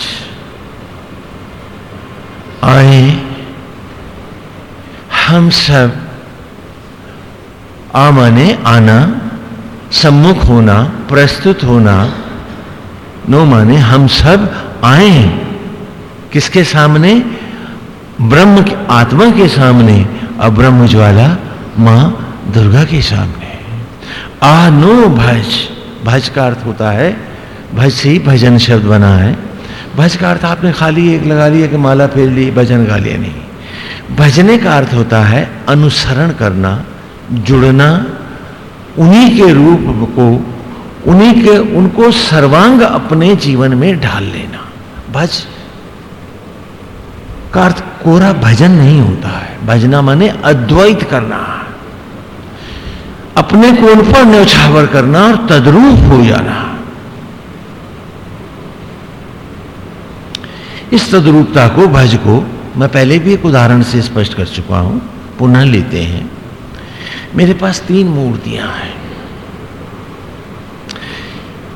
Speaker 1: आए। हम सब आ माने आना, सम्मुख होना, प्रस्तुत होना, नो माने हम सब आए किसके सामने? ब्रह्म आत्मा के सामने और ब्रह्म ज्वाला माँ दुर्गा के सामने। आ नो भज। भज का अर्थ होता है, भज से ही भजन शब्द बना है। भज का अर्थ आपने खाली एक लगा लिया कि माला फेर ली, भजन गा लिया नहीं। भजने का अर्थ होता है अनुसरण करना, जुड़ना, उन्हीं के रूप को, उन्हीं के, उनको सर्वांग अपने जीवन में ढाल लेना। भज का अर्थ कोरा भजन नहीं होता है। भजना माने अद्वैत करना। अपने को उन पर न्यौछावर करना और तद्रूप हो जाना। इस तद्रूपता को, भज को मैं पहले भी एक उदाहरण से स्पष्ट कर चुका हूँ। पुनः लेते हैं। मेरे पास तीन मूर्तियाँ हैं।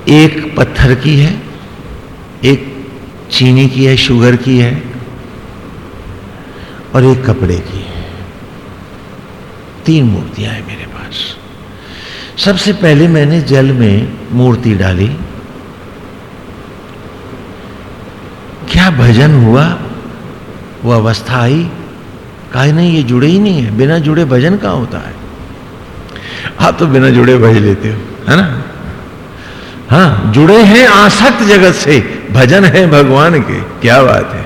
Speaker 1: एक पत्थर की है, एक चीनी की है, शुगर की है और एक कपड़े की। तीन मूर्तियाँ हैं मेरे पास। सबसे पहले मैंने जल में मूर्ति डाली। क्या भजन हुआ? वो अवस्था आई। कहा, नहीं, ये जुड़े ही नहीं है। बिना जुड़े भजन कहाँ होता है? आप तो बिना जुड़े भज लेते हो, है ना? हाँ जुड़े हैं आसक्त जगत से। भजन है भगवान के। क्या बात है?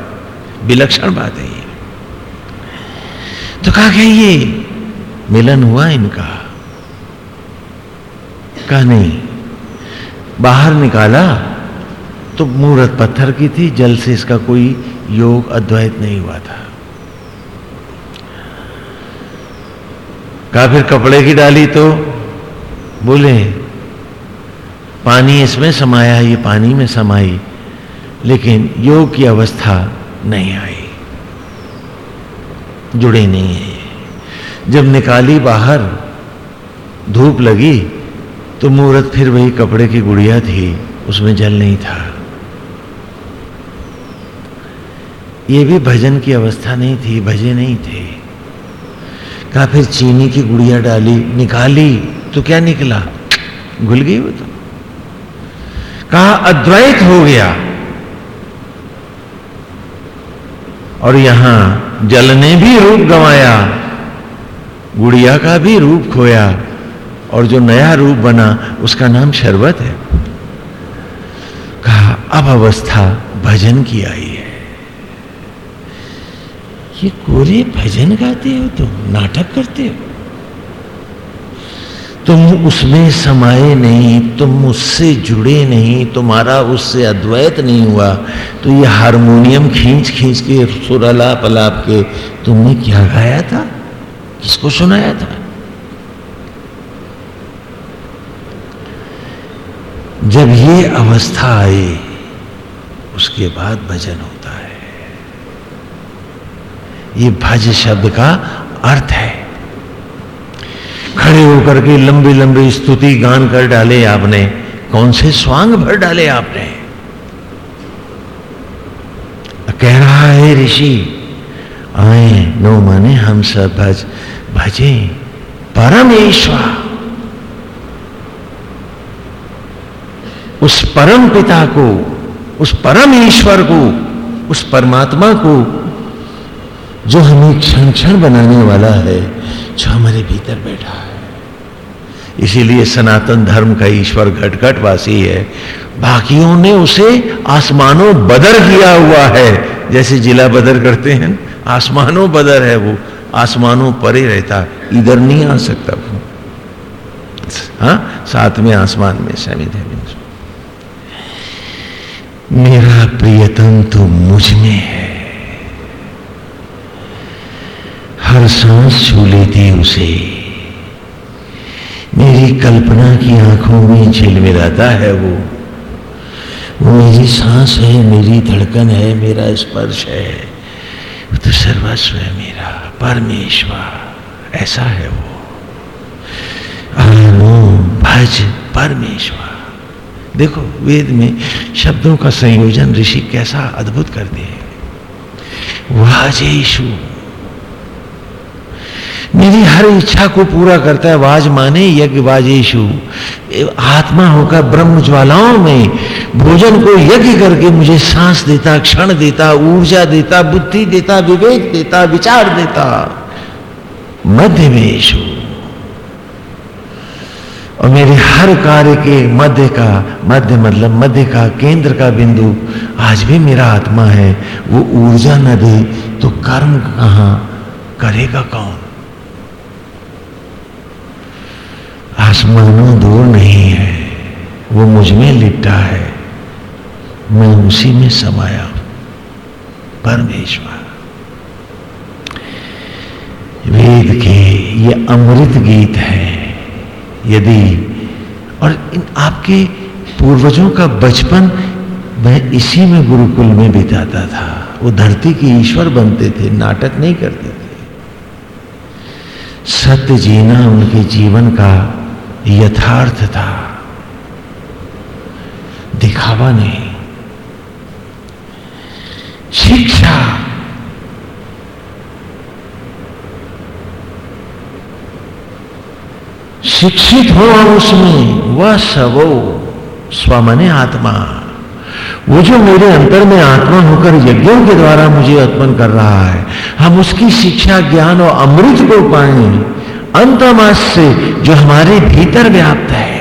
Speaker 1: विलक्षण बात है ये। तो कहा क्या ये? मिलन हुआ इनका। कहा, नहीं, बाहर निकाला तो मूर्त पत्थर की थी, जल से इसका कोई योग अद्वैत नहीं हुआ था। कहा, फिर कपड़े की डाली तो? बोले, पानी इसमें समाया ये पानी में समाई, लेकिन योग की अवस्था नहीं आई। जुड़े नहीं है। जब निकाली बाहर, धूप लगी तो मुहूर्त फिर वही कपड़े की गुड़िया थी, उसमें जल नहीं था। ये भी भजन की अवस्था नहीं थी, भजे नहीं थे। कहा फिर चीनी की गुड़िया डाली, निकाली तो क्या निकला? घुल गई वो तो। कहा, अद्वैत हो गया। और यहाँ जल ने भी रूप गवाया, गुड़िया का भी रूप खोया, और जो नया रूप बना, उसका नाम शरबत है। कहा, अब अवस्था भजन की आई है। ये कोरे भजन गाते हो तुम, नाटक करते हो? तुम उसमें समाये नहीं, तुम उससे जुड़े नहीं, तुम्हारा उससे अद्वैत नहीं हुआ तो ये हारमोनियम खींच खींच के सुरलाप अलाप के तुमने क्या गाया था? किसको सुनाया था? जब ये अवस्था आई उसके बाद भजन होता है। ये भज शब्द का अर्थ है। खड़े होकर के लंबी लंबी स्तुति गान कर डाले आपने। कौन से स्वांग भर डाले आपने? कह रहा है ऋषि, आए नो माने हम सब भज, भजे परमेश्वर। उस परम पिता को, उस परम ईश्वर को, उस परमात्मा को, जो हमें क्षण क्षण बनाने वाला है जो हमारे भीतर बैठा है। इसीलिए सनातन धर्म का ईश्वर घट घट वासी है। बाकियों ने उसे आसमानों बदर किया हुआ है। जैसे जिला बदर करते हैं, आसमानों बदर है वो, आसमानों परे रहता इधर नहीं आ सकता वो। हाँ साथ में आसमान में समित है मेरा प्रियतम तो मुझमें है। हर सांस छू लेती उसे। मेरी कल्पना की आँखों में झिलमिलाता है वो। वो मेरी सांस है, मेरी धड़कन है, मेरा स्पर्श है। तो सर्वस्व है मेरा, परमेश्वर। ऐसा है वो। आनो भज, परमेश्वर। देखो, वेद में शब्दों का संयोजन ऋषि कैसा अद्भुत करते हैं। वाजेशु मेरी हर इच्छा को पूरा करता है। वाज माने यज्ञ वाजेशु। आत्मा होकर ब्रह्म ज्वालाओं में। भोजन को यज्ञ करके मुझे सांस देता, क्षण देता, ऊर्जा देता, बुद्धि देता, विवेक देता, विचार देता। मध्य में और मेरे हर कार्य के मध्य का, मध्य मतलब मध्य का केंद्र का बिंदु आज भी मेरा आत्मा है। वो ऊर्जा न दे तो कर्म कहाँ करेगा कौन? आसमानों दूर नहीं है, वो मुझमें लिपटा है। मैं उसी में समाया परमेश्वर। वेद के ये अमृत गीत है, यदि और इन आपके पूर्वजों का बचपन मैं इसी में गुरुकुल में बिताता था। वो धरती के ईश्वर बनते थे, नाटक नहीं करते थे। सत्य जीना उनके जीवन का यथार्थ था दिखावा नहीं। शिक्षा। शिक्षित हो उसमें वह सबो स्वमने आत्मा। वो जो मेरे अंतर में आत्मा होकर यज्ञों के द्वारा मुझे अर्पण कर रहा है, हम उसकी शिक्षा, ज्ञान और अमृत को पाए। अंतमास से जो हमारे भीतर व्याप्त है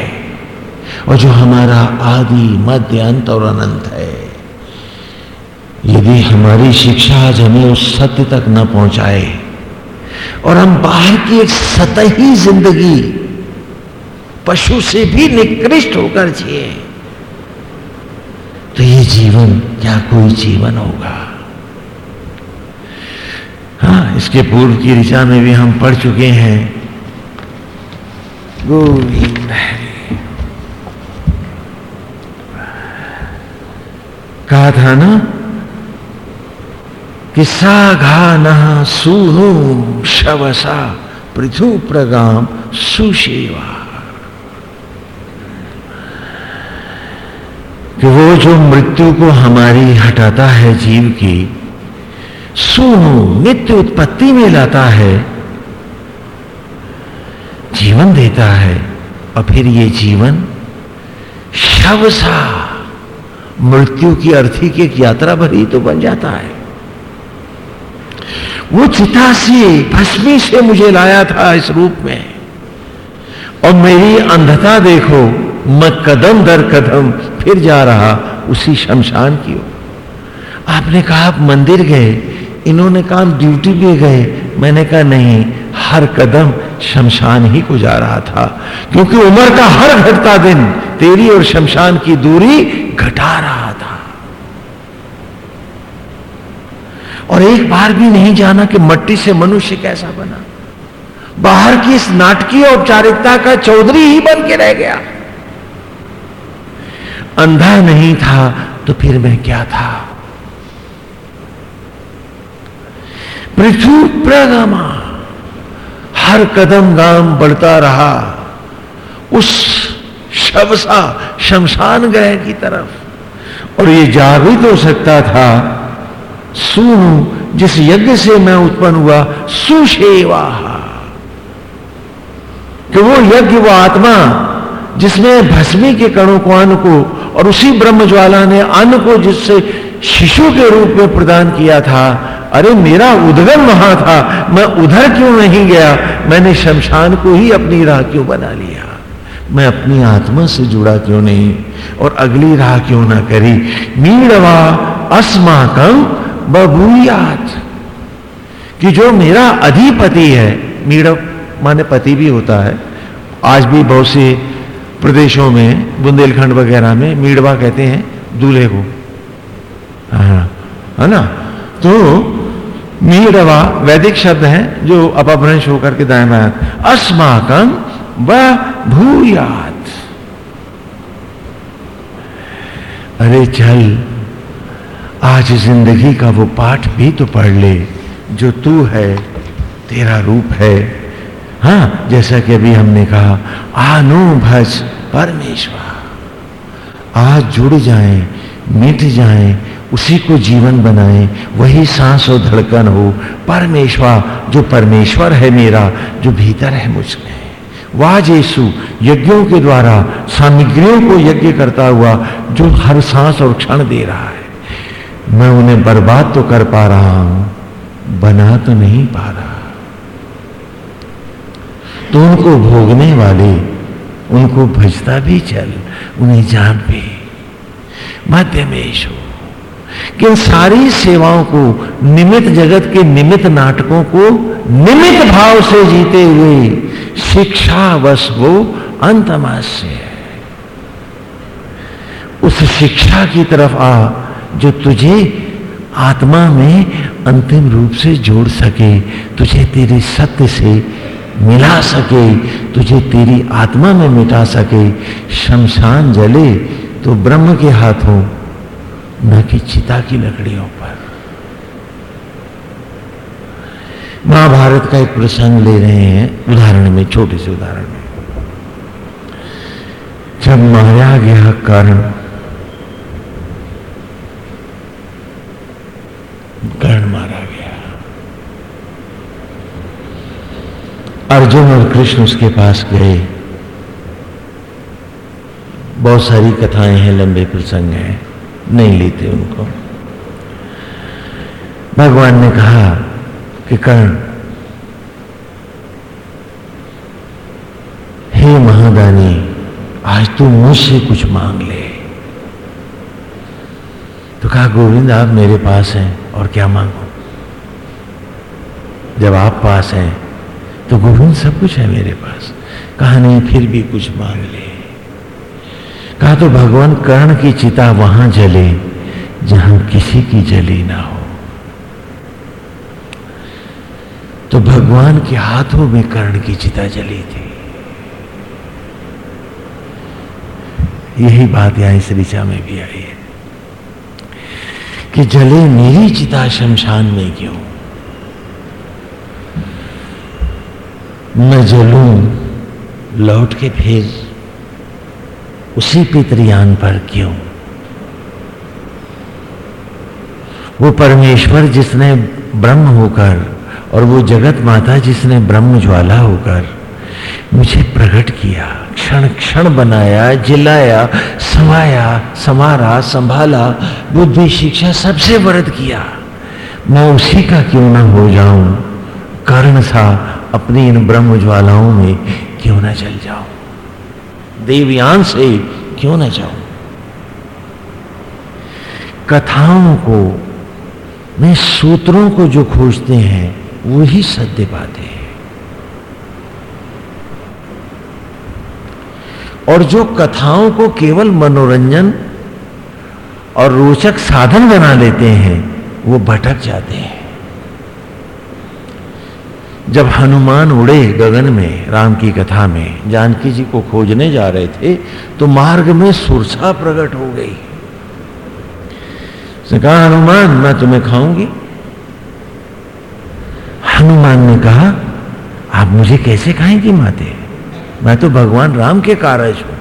Speaker 1: और जो हमारा आदि, मध्य, अंत और अनंत है। यदि हमारी शिक्षा आज हमें उस सत्य तक न पहुँचाए और हम बाहर की एक सतही ज़िंदगी पशु से भी निकृष्ट होकर जिए तो ये जीवन, क्या कोई जीवन होगा? हाँ इसके पूर्व की ऋचा में भी हम पढ़ चुके हैं कहा था ना कि सा घा न सुनो शवसा पृथु प्रगाम सुशेवा। कि वो जो मृत्यु को हमारी हटाता है जीव की सुनो नित्य उत्पत्ति में लाता है जीवन देता है, और फिर ये जीवन शव सा मृत्यु की अर्थी की एक यात्रा भरी तो बन जाता है। वो चिता से भस्मी से मुझे लाया था इस रूप में। और मेरी अंधता देखो, मैं कदम दर कदम फिर जा रहा उसी शमशान की ओर। आपने कहा आप मंदिर गए, इन्होंने कहा ड्यूटी पे गए, मैंने कहा नहीं, हर कदम शमशान ही को जा रहा था। क्योंकि उम्र का हर घटता दिन तेरी और शमशान की दूरी घटा रहा था। और एक बार भी नहीं जाना कि मट्टी से मनुष्य कैसा बना। बाहर की इस नाटकीय औपचारिकता का चौधरी ही बन के रह गया। अंधा नहीं था तो फिर मैं क्या था? पृथ्वी प्रगमा हर कदम गाम बढ़ता रहा। उस शवसा शमशान ग्रह की तरफ़। और ये जा भी तो सकता था। सुन, जिस यज्ञ से मैं उत्पन्न हुआ सुशेवा कि वो यज्ञ, वो आत्मा, जिसने भस्मी के कणों को, अन्न को, और उसी ब्रह्म ज्वाला ने अन्न को, जिससे शिशु के रूप में प्रदान किया था। अरे, मेरा उद्गम वहाँ था। मैं उधर क्यों नहीं गया? मैंने शमशान को ही अपनी राह क्यों बना लिया? मैं अपनी आत्मा से जुड़ा क्यों नहीं? और अगली राह क्यों ना करी? मीड़वा अस्माकम बबूयात कि जो मेरा अधिपति है मीड़ माने पति भी होता है। आज भी बहुत से प्रदेशों में, बुंदेलखंड वगैरह में मीड़वा कहते हैं दूल्हे को। हाँ। है ना? तो मीड़वा वैदिक शब्द है जो अपभ्रंश होकर के दाएँ बाएँ अस्माकम व भूयात अरे चल, आज ज़िंदगी का वो पाठ भी तो पढ़ ले, जो तू है, तेरा रूप है। हाँ जैसा कि अभी हमने कहा, आनो भज परमेश्वर। आज जुड़ जाएँ, मिट जाएँ उसी को जीवन बनाएँ। वही सांस और धड़कन हो। परमेश्वर, जो परमेश्वर है मेरा, जो भीतर है मुझमें। वाह जेसु, यज्ञों के द्वारा, सामग्रियों को यज्ञ करता हुआ, जो हर सांस और क्षण दे रहा है। मैं उन्हें बर्बाद तो कर पा रहा हूँ, बना तो नहीं पा रहा। तो उनको भोगने वाले, उनको भजता भी चल, उन्हें जान भी। मध्यमेश हो कि इन सारी सेवाओं को निमित जगत के निमित नाटकों को निमित भाव से जीते हुए शिक्षा बस वो अंतमास्य है। उस शिक्षा की तरफ़ आ, जो तुझे आत्मा में अंतिम रूप से जोड़ सके, तुझे तेरे सत्य से मिला सके, तुझे तेरी आत्मा में मिटा सके, शमशान जले तो ब्रह्म के हाथों न कि चिता की लकड़ियों पर। महाभारत का एक प्रसंग ले रहे हैं, उदाहरण में, छोटे से उदाहरण में। जब मारा गया कर्ण कर्ण मारा गया। अर्जुन और कृष्ण उसके पास गए। बहुत सारी कथाएँ हैं, लंबे प्रसंग हैं। नहीं लेते उनको। भगवान ने कहा कि कर्ण, हे महादानी, आज तू मुझसे कुछ मांग ले। तो कहा, गोविंद, आप मेरे पास हैं, और क्या मांगो? जब आप पास हैं तो गोविंद सब कुछ है मेरे पास। कहा, नहीं, फिर भी कुछ मांग ले। कहा तो भगवान कर्ण की चिता वहाँ जले, जहाँ किसी की जली ना हो। तो भगवान के हाथों में कर्ण की चिता जली थी। यही बात यहाँ इस ऋचा में भी आई है कि जले मेरी चिता शमशान में क्यों? मैं जलूं, लौट के फिर उसी पितृयान पर क्यों? वो परमेश्वर जिसने ब्रह्म होकर और वो जगत माता जिसने ब्रह्म ज्वाला होकर मुझे प्रकट किया, क्षण क्षण बनाया, जिलाया, समाया, समारा, संभाला, बुद्धि, शिक्षा सबसे वरद किया। मैं उसी का क्यों ना हो जाऊँ? कर्ण सा अपनी इन ब्रह्म ज्वालाओं में क्यों ना चल जाऊँ? देवयान से क्यों ना जाऊँ? कथाओं को, में सूत्रों को जो खोजते हैं, वही सत्य पाते हैं। और जो कथाओं को केवल मनोरंजन और रोचक साधन बना लेते हैं, वो भटक जाते हैं। जब हनुमान उड़े गगन में, राम की कथा में, जानकी जी को खोजने जा रहे थे तो मार्ग में सुरसा प्रकट हो गई। कहा, हनुमान, मैं तुम्हें खाऊँगी। हनुमान ने कहा, आप मुझे कैसे खाएँगी माते? मैं तो भगवान राम के कारज हूँ।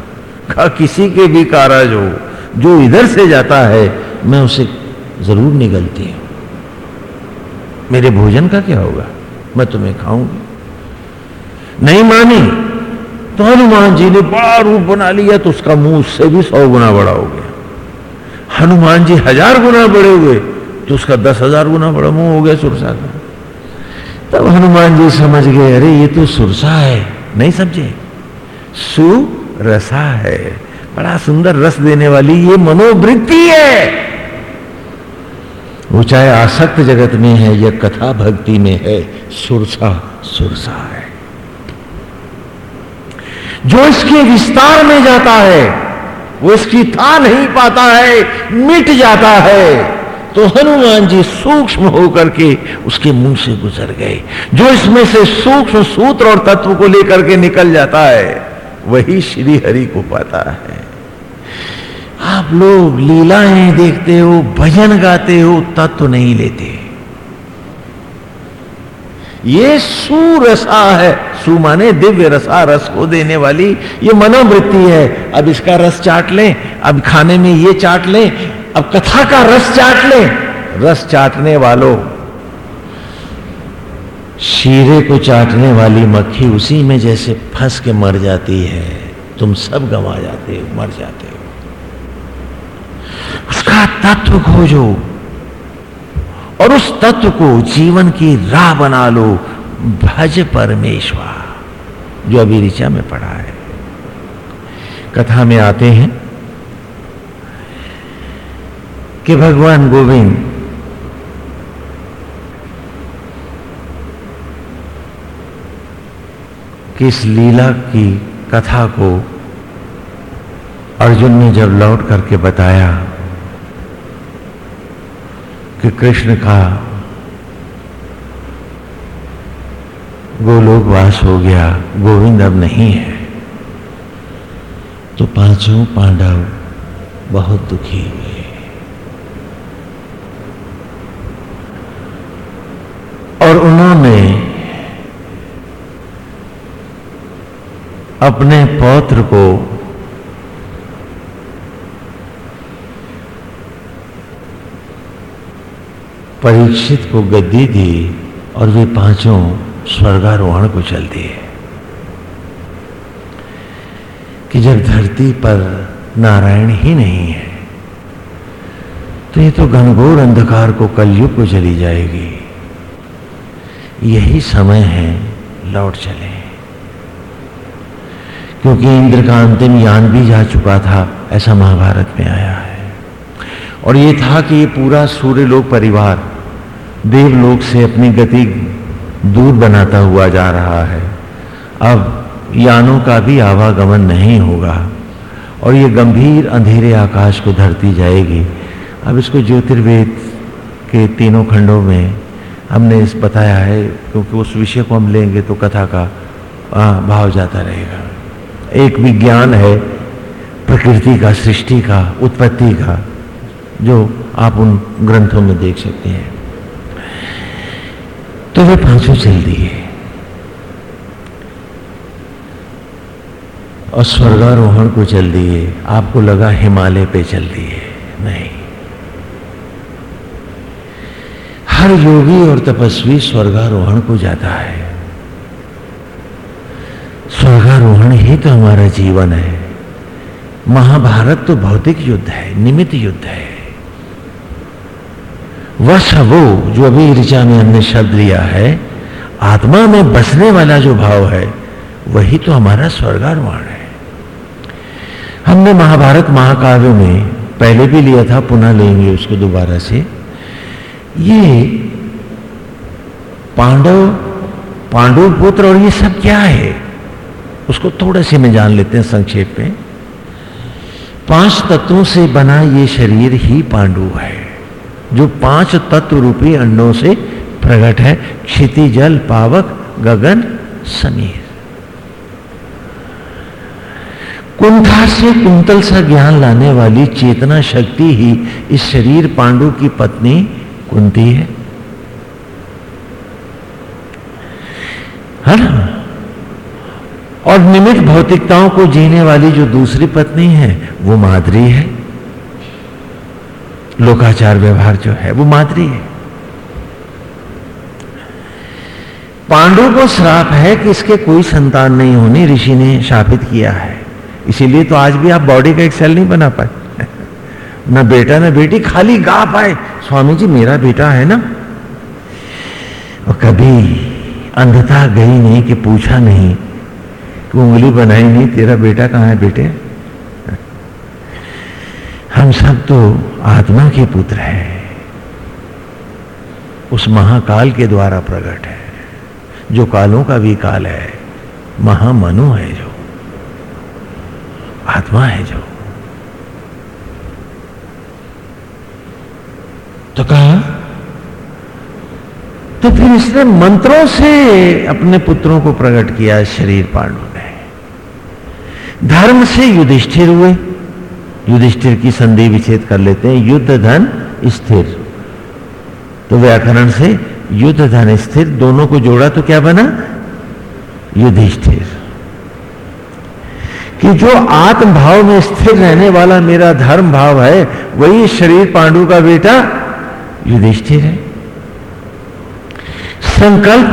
Speaker 1: कहा, किसी के भी कारज हो, जो इधर से जाता है, मैं उसे ज़रूर निगलती हूँ। मेरे भोजन का क्या होगा? मैं तुम्हें खाऊँगी। नहीं मानी तो हनुमान जी ने बड़ा रूप बना लिया तो उसका मुँह उससे भी सौ गुना बड़ा हो गया। हनुमान जी हज़ार गुना बड़े हुए तो उसका दस हज़ार गुना बड़ा मुँह हो गया सुरसा का। तब हनुमान जी समझ गए, अरे ये तो सुरसा है, नहीं समझे? सुरसा है, बड़ा सुंदर रस देने वाली ये मनोवृत्ति है। वो चाहे आसक्त जगत में है या कथा भक्ति में है सुरसा सुरसा है। जो इसके विस्तार में जाता है, वो इसकी था नहीं पाता है, मिट जाता है। तो हनुमान जी सूक्ष्म होकर के उसके मुँह से गुजर गए। जो इसमें से सूक्ष्म सूत्र और तत्व को लेकर के निकल जाता है, वही श्री हरि को पाता है। आप लोग लीलाएँ देखते हो, भजन गाते हो, तत्व नहीं लेते। ये सुरसा है। सु माने दिव्य रसा, रस को देने वाली। ये मनोवृत्ति है। अब इसका रस चाट लें। अब खाने में ये चाट लें। अब कथा का रस चाट लें। रस चाटने वालों, शीरे को चाटने वाली मक्खी उसी में जैसे फंस के मर जाती है। तुम सब गंवा जाते हो, मर जाते हो। उसका तत्व खोजो। और उस तत्व को जीवन की राह बना लो, भज परमेश्वर, जो अभी ऋचा में पढ़ा है। कथा में आते हैं कि भगवान गोविंद किस लीला की कथा को अर्जुन ने जब लौट करके बताया कि कृष्ण का गोलोकवास हो गया, गोविंद अब नहीं है। तो पाँचों पांडव बहुत दुखी हुए। और उन्होंने अपने पौत्र को परीक्षित को गद्दी दी और वे पाँचों स्वर्गारोहण को चल दिए। कि जब धरती पर नारायण ही नहीं है तो ये तो घनघोर अंधकार को कलयुग को चली जाएगी। यही समय है, लौट चले। क्योंकि इंद्र का अंतिम यान भी जा चुका था, ऐसा महाभारत में आया है। और ये था कि ये पूरा सूर्यलोक परिवार देवलोक से अपनी गति दूर बनाता हुआ जा रहा है। अब यानों का भी आवागमन नहीं होगा और ये गंभीर अंधेरे आकाश को धरती जाएगी। अब इसको ज्योतिर्वेद के तीनों खंडों में हमने इस बताया है, क्योंकि उस विषय को हम लेंगे तो कथा का भाव जाता रहेगा। एक विज्ञान है, प्रकृति का, सृष्टि का, उत्पत्ति का। जो आप उन ग्रंथों में देख सकते हैं। तो वे पाँचों चल दिए। और स्वर्गारोहण को चल दिए। आपको लगा हिमालय पे चल दिए। नहीं। हर योगी और तपस्वी स्वर्गारोहण को जाता है। स्वर्गारोहण ही तो हमारा जीवन है। महाभारत तो भौतिक युद्ध है, निमित्त युद्ध है। वश वो जो अभी ऋचा में हमने शब्द लिया है, आत्मा में बसने वाला जो भाव है, वही तो हमारा स्वर्गारोहण है। हमने महाभारत महाकाव्य में पहले भी लिया था, पुनः लेंगे उसको दोबारा से। ये पांडव पांडव पुत्र और ये सब क्या है? उसको थोड़े से में जान लेते हैं संक्षेप में। पाँच तत्वों से बना ये शरीर ही पांडु है। जो पाँच तत्व रूपी अंडों से प्रकट है, क्षिति, जल, पावक, गगन, समीर। कुंठा से कुंतल सा ज्ञान लाने वाली चेतना शक्ति ही इस शरीर पांडु की पत्नी कुंती है। है और निमित भौतिकताओं को जीने वाली जो दूसरी पत्नी है, वो माधुरी है। लोकाचार व्यवहार जो है, वो मादरी है। पांडु को श्राप है कि इसके कोई संतान नहीं होनी, ऋषि ने शापित किया है। इसीलिए तो आज भी आप बॉडी का एक सेल नहीं बना पाए। ना बेटा, ना बेटी, खाली गा पाए। स्वामी जी, मेरा बेटा है ना? और कभी अंधता गई नहीं कि पूछा नहीं कि उंगली बनाई नहीं, तेरा बेटा कहाँ है बेटे? हम सब तो आत्मा के पुत्र हैं। उस महाकाल के द्वारा प्रकट है जो कालों का भी काल है। महामनु है जो। आत्मा है जो। तो कहा? तो फिर इसने मंत्रों से अपने पुत्रों को प्रकट किया शरीर पांडु ने। धर्म से युधिष्ठिर हुए। युधिष्ठिर की संधि विच्छेद कर लेते हैं युद्ध धन स्थिर। तो व्याकरण से युद्ध धन स्थिर, दोनों को जोड़ा तो क्या बना? युधिष्ठिर। कि जो आत्म भाव में स्थिर रहने वाला मेरा धर्म भाव है, वही शरीर पांडु का बेटा युधिष्ठिर है। संकल्प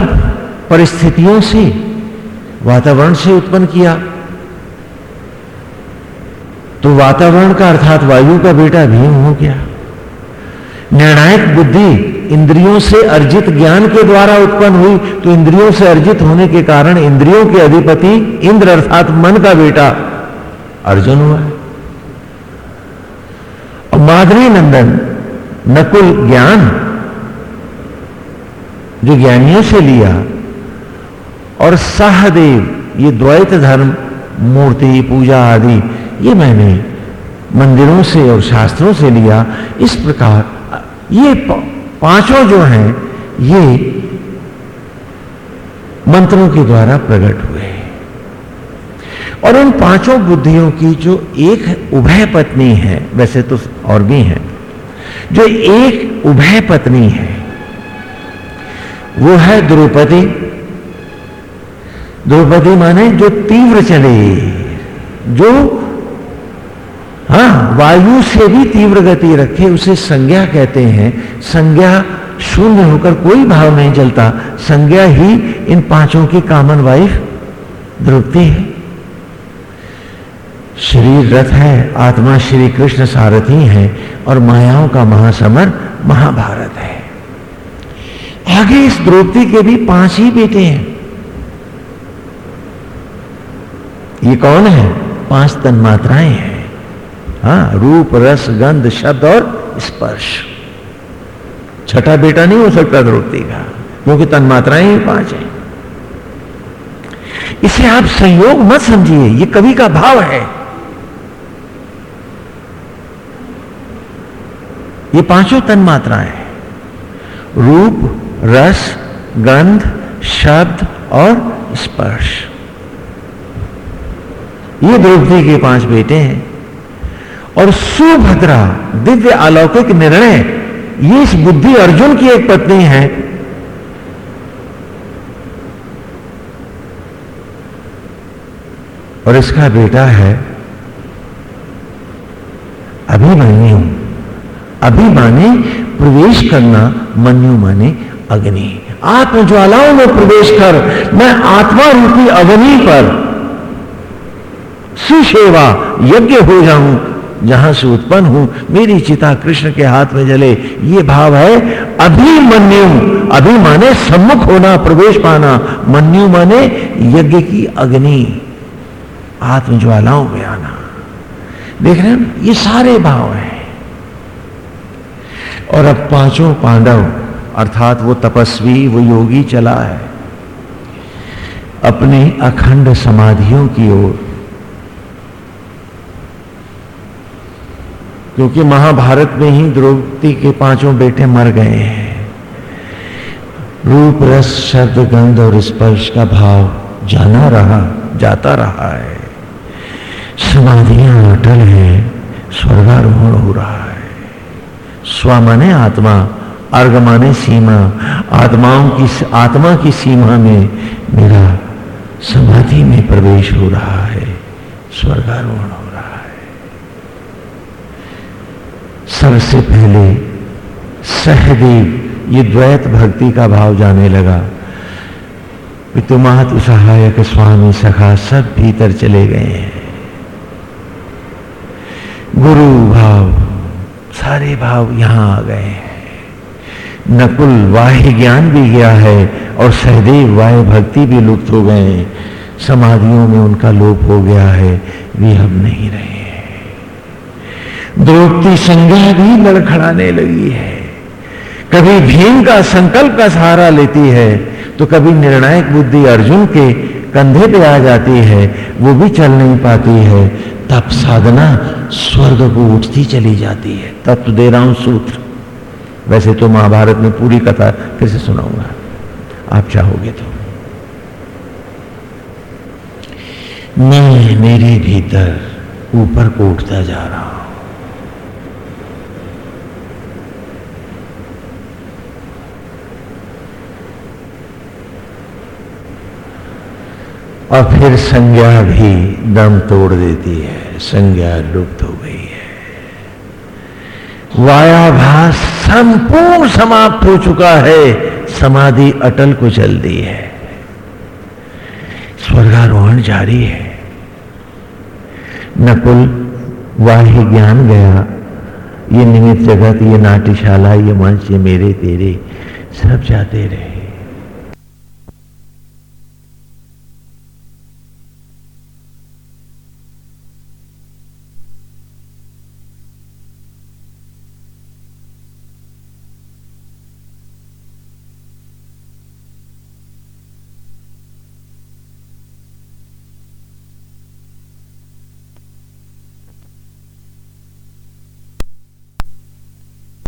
Speaker 1: परिस्थितियों से, वातावरण से उत्पन्न किया। तो वातावरण का अर्थात वायु का बेटा भीम हो गया। निर्णायक बुद्धि इंद्रियों से अर्जित ज्ञान के द्वारा उत्पन्न हुई तो इंद्रियों से अर्जित होने के कारण इंद्रियों के अधिपति इंद्र अर्थात मन का बेटा अर्जुन हुआ। और माधुरी नंदन, नकुल ज्ञान, जो ज्ञानियों से लिया, और सहदेव ये द्वैत धर्म, मूर्ति, पूजा आदि ये मैंने मंदिरों से और शास्त्रों से लिया। इस प्रकार, ये पाँचों जो हैं, ये मंत्रों के द्वारा प्रकट हुए और उन पाँचों बुद्धियों की जो एक उभय पत्नी है, वैसे तो और भी है, जो एक उभय पत्नी है, वो है द्रौपदी। द्रौपदी माने जो तीव्र चले, जो हाँ वायु से भी तीव्र गति रखे, उसे संज्ञा कहते हैं। संज्ञा शून्य होकर कोई भाव नहीं चलता संज्ञा ही इन पाँचों की कॉमन वाइफ द्रौपदी है। शरीर रथ है, आत्मा श्री कृष्ण सारथी है और मायाओं का महासमर महाभारत है। आगे इस द्रौपदी के भी पाँच ही बेटे हैं। ये कौन है? पाँच तन्मात्राएँ हैं। हाँ रूप, रस, गंध, शब्द और स्पर्श। छठा बेटा नहीं हो सकता द्रौपदी का। क्योंकि तन्मात्राएँ ही पाँच हैं। इसे आप संयोग मत समझिए, ये कवि का भाव है। ये पाँचों तन्मात्राएँ रूप, रस, गंध, शब्द और स्पर्श। ये द्रौपदी के पाँच बेटे हैं। और सुभद्रा दिव्य अलौकिक निर्णय। ये इस बुद्धि अर्जुन की एक पत्नी है। और इसका बेटा है अभिमन्यु। अभी माने प्रवेश करना मन्यु माने अग्नि। आत्मज्वालाओं में प्रवेश कर, मैं आत्मा रूपी अग्नि पर सुसेवा यज्ञ हो जाऊँ जहाँ से उत्पन्न हूँ, मेरी चिता कृष्ण के हाथ में जले। ये भाव है अभिमन्यु अभी माने सम्मुख होना, प्रवेश पाना। मन्यु माने यज्ञ की अग्नि, आत्मज्वालाओं में आना। देख रहे हैं ये सारे भाव हैं। और अब पाँचों पांडव, अर्थात वो तपस्वी, वो योगी चला है। अपने अखंड समाधियों की ओर क्योंकि महाभारत में ही द्रौपदी के पाँचों बेटे मर गए हैं। रूप, रस, शब्द, गंध और स्पर्श का भाव जाना रहा, जाता रहा है। समाधियाँ अटल है, स्वर्गारोहण हो रहा है। स्व माने आत्मा अर्घ माने सीमा, आत्माओं की आत्मा की सीमा में मेरा समाधि में प्रवेश हो रहा है, स्वर्गारोहण हो सबसे पहले सहदेव ये द्वैत भक्ति का भाव जाने लगा। पितुमात सहायक स्वामी सखा सब भीतर चले गए हैं। गुरु भाव, सारे भाव यहाँ आ गए हैं। नकुल वाह्य ज्ञान भी गया है और सहदेव वाह्य भक्ति भी लुप्त हो गए समाधियों में उनका लोप हो गया है, वे अब नहीं रहे। द्रौपदी संज्ञा भी लड़खड़ाने लगी है। कभी भीम का संकल्प का सहारा लेती है तो कभी निर्णायक बुद्धि अर्जुन के कंधे पे आ जाती है, वो भी चल नहीं पाती है। तब साधना स्वर्ग को उठती चली जाती है। तब तो दे रहा हूँ सूत्र। वैसे तो महाभारत में पूरी कथा फिर से सुनाऊँगा। आप चाहोगे तो। मैं मेरे भीतर ऊपर को उठता जा रहा हूँ। और फिर संज्ञा भी दम तोड़ देती है, संज्ञा लुप्त हो गई है। वायाभास संपूर्ण समाप्त हो चुका है, समाधि अटल को चल दी है। स्वर्गारोहण जारी है। नकुल वाही ज्ञान गया, ये निमित जगत, ये नाट्यशाला, ये मंच, ये मेरे तेरे, सब जाते रहे।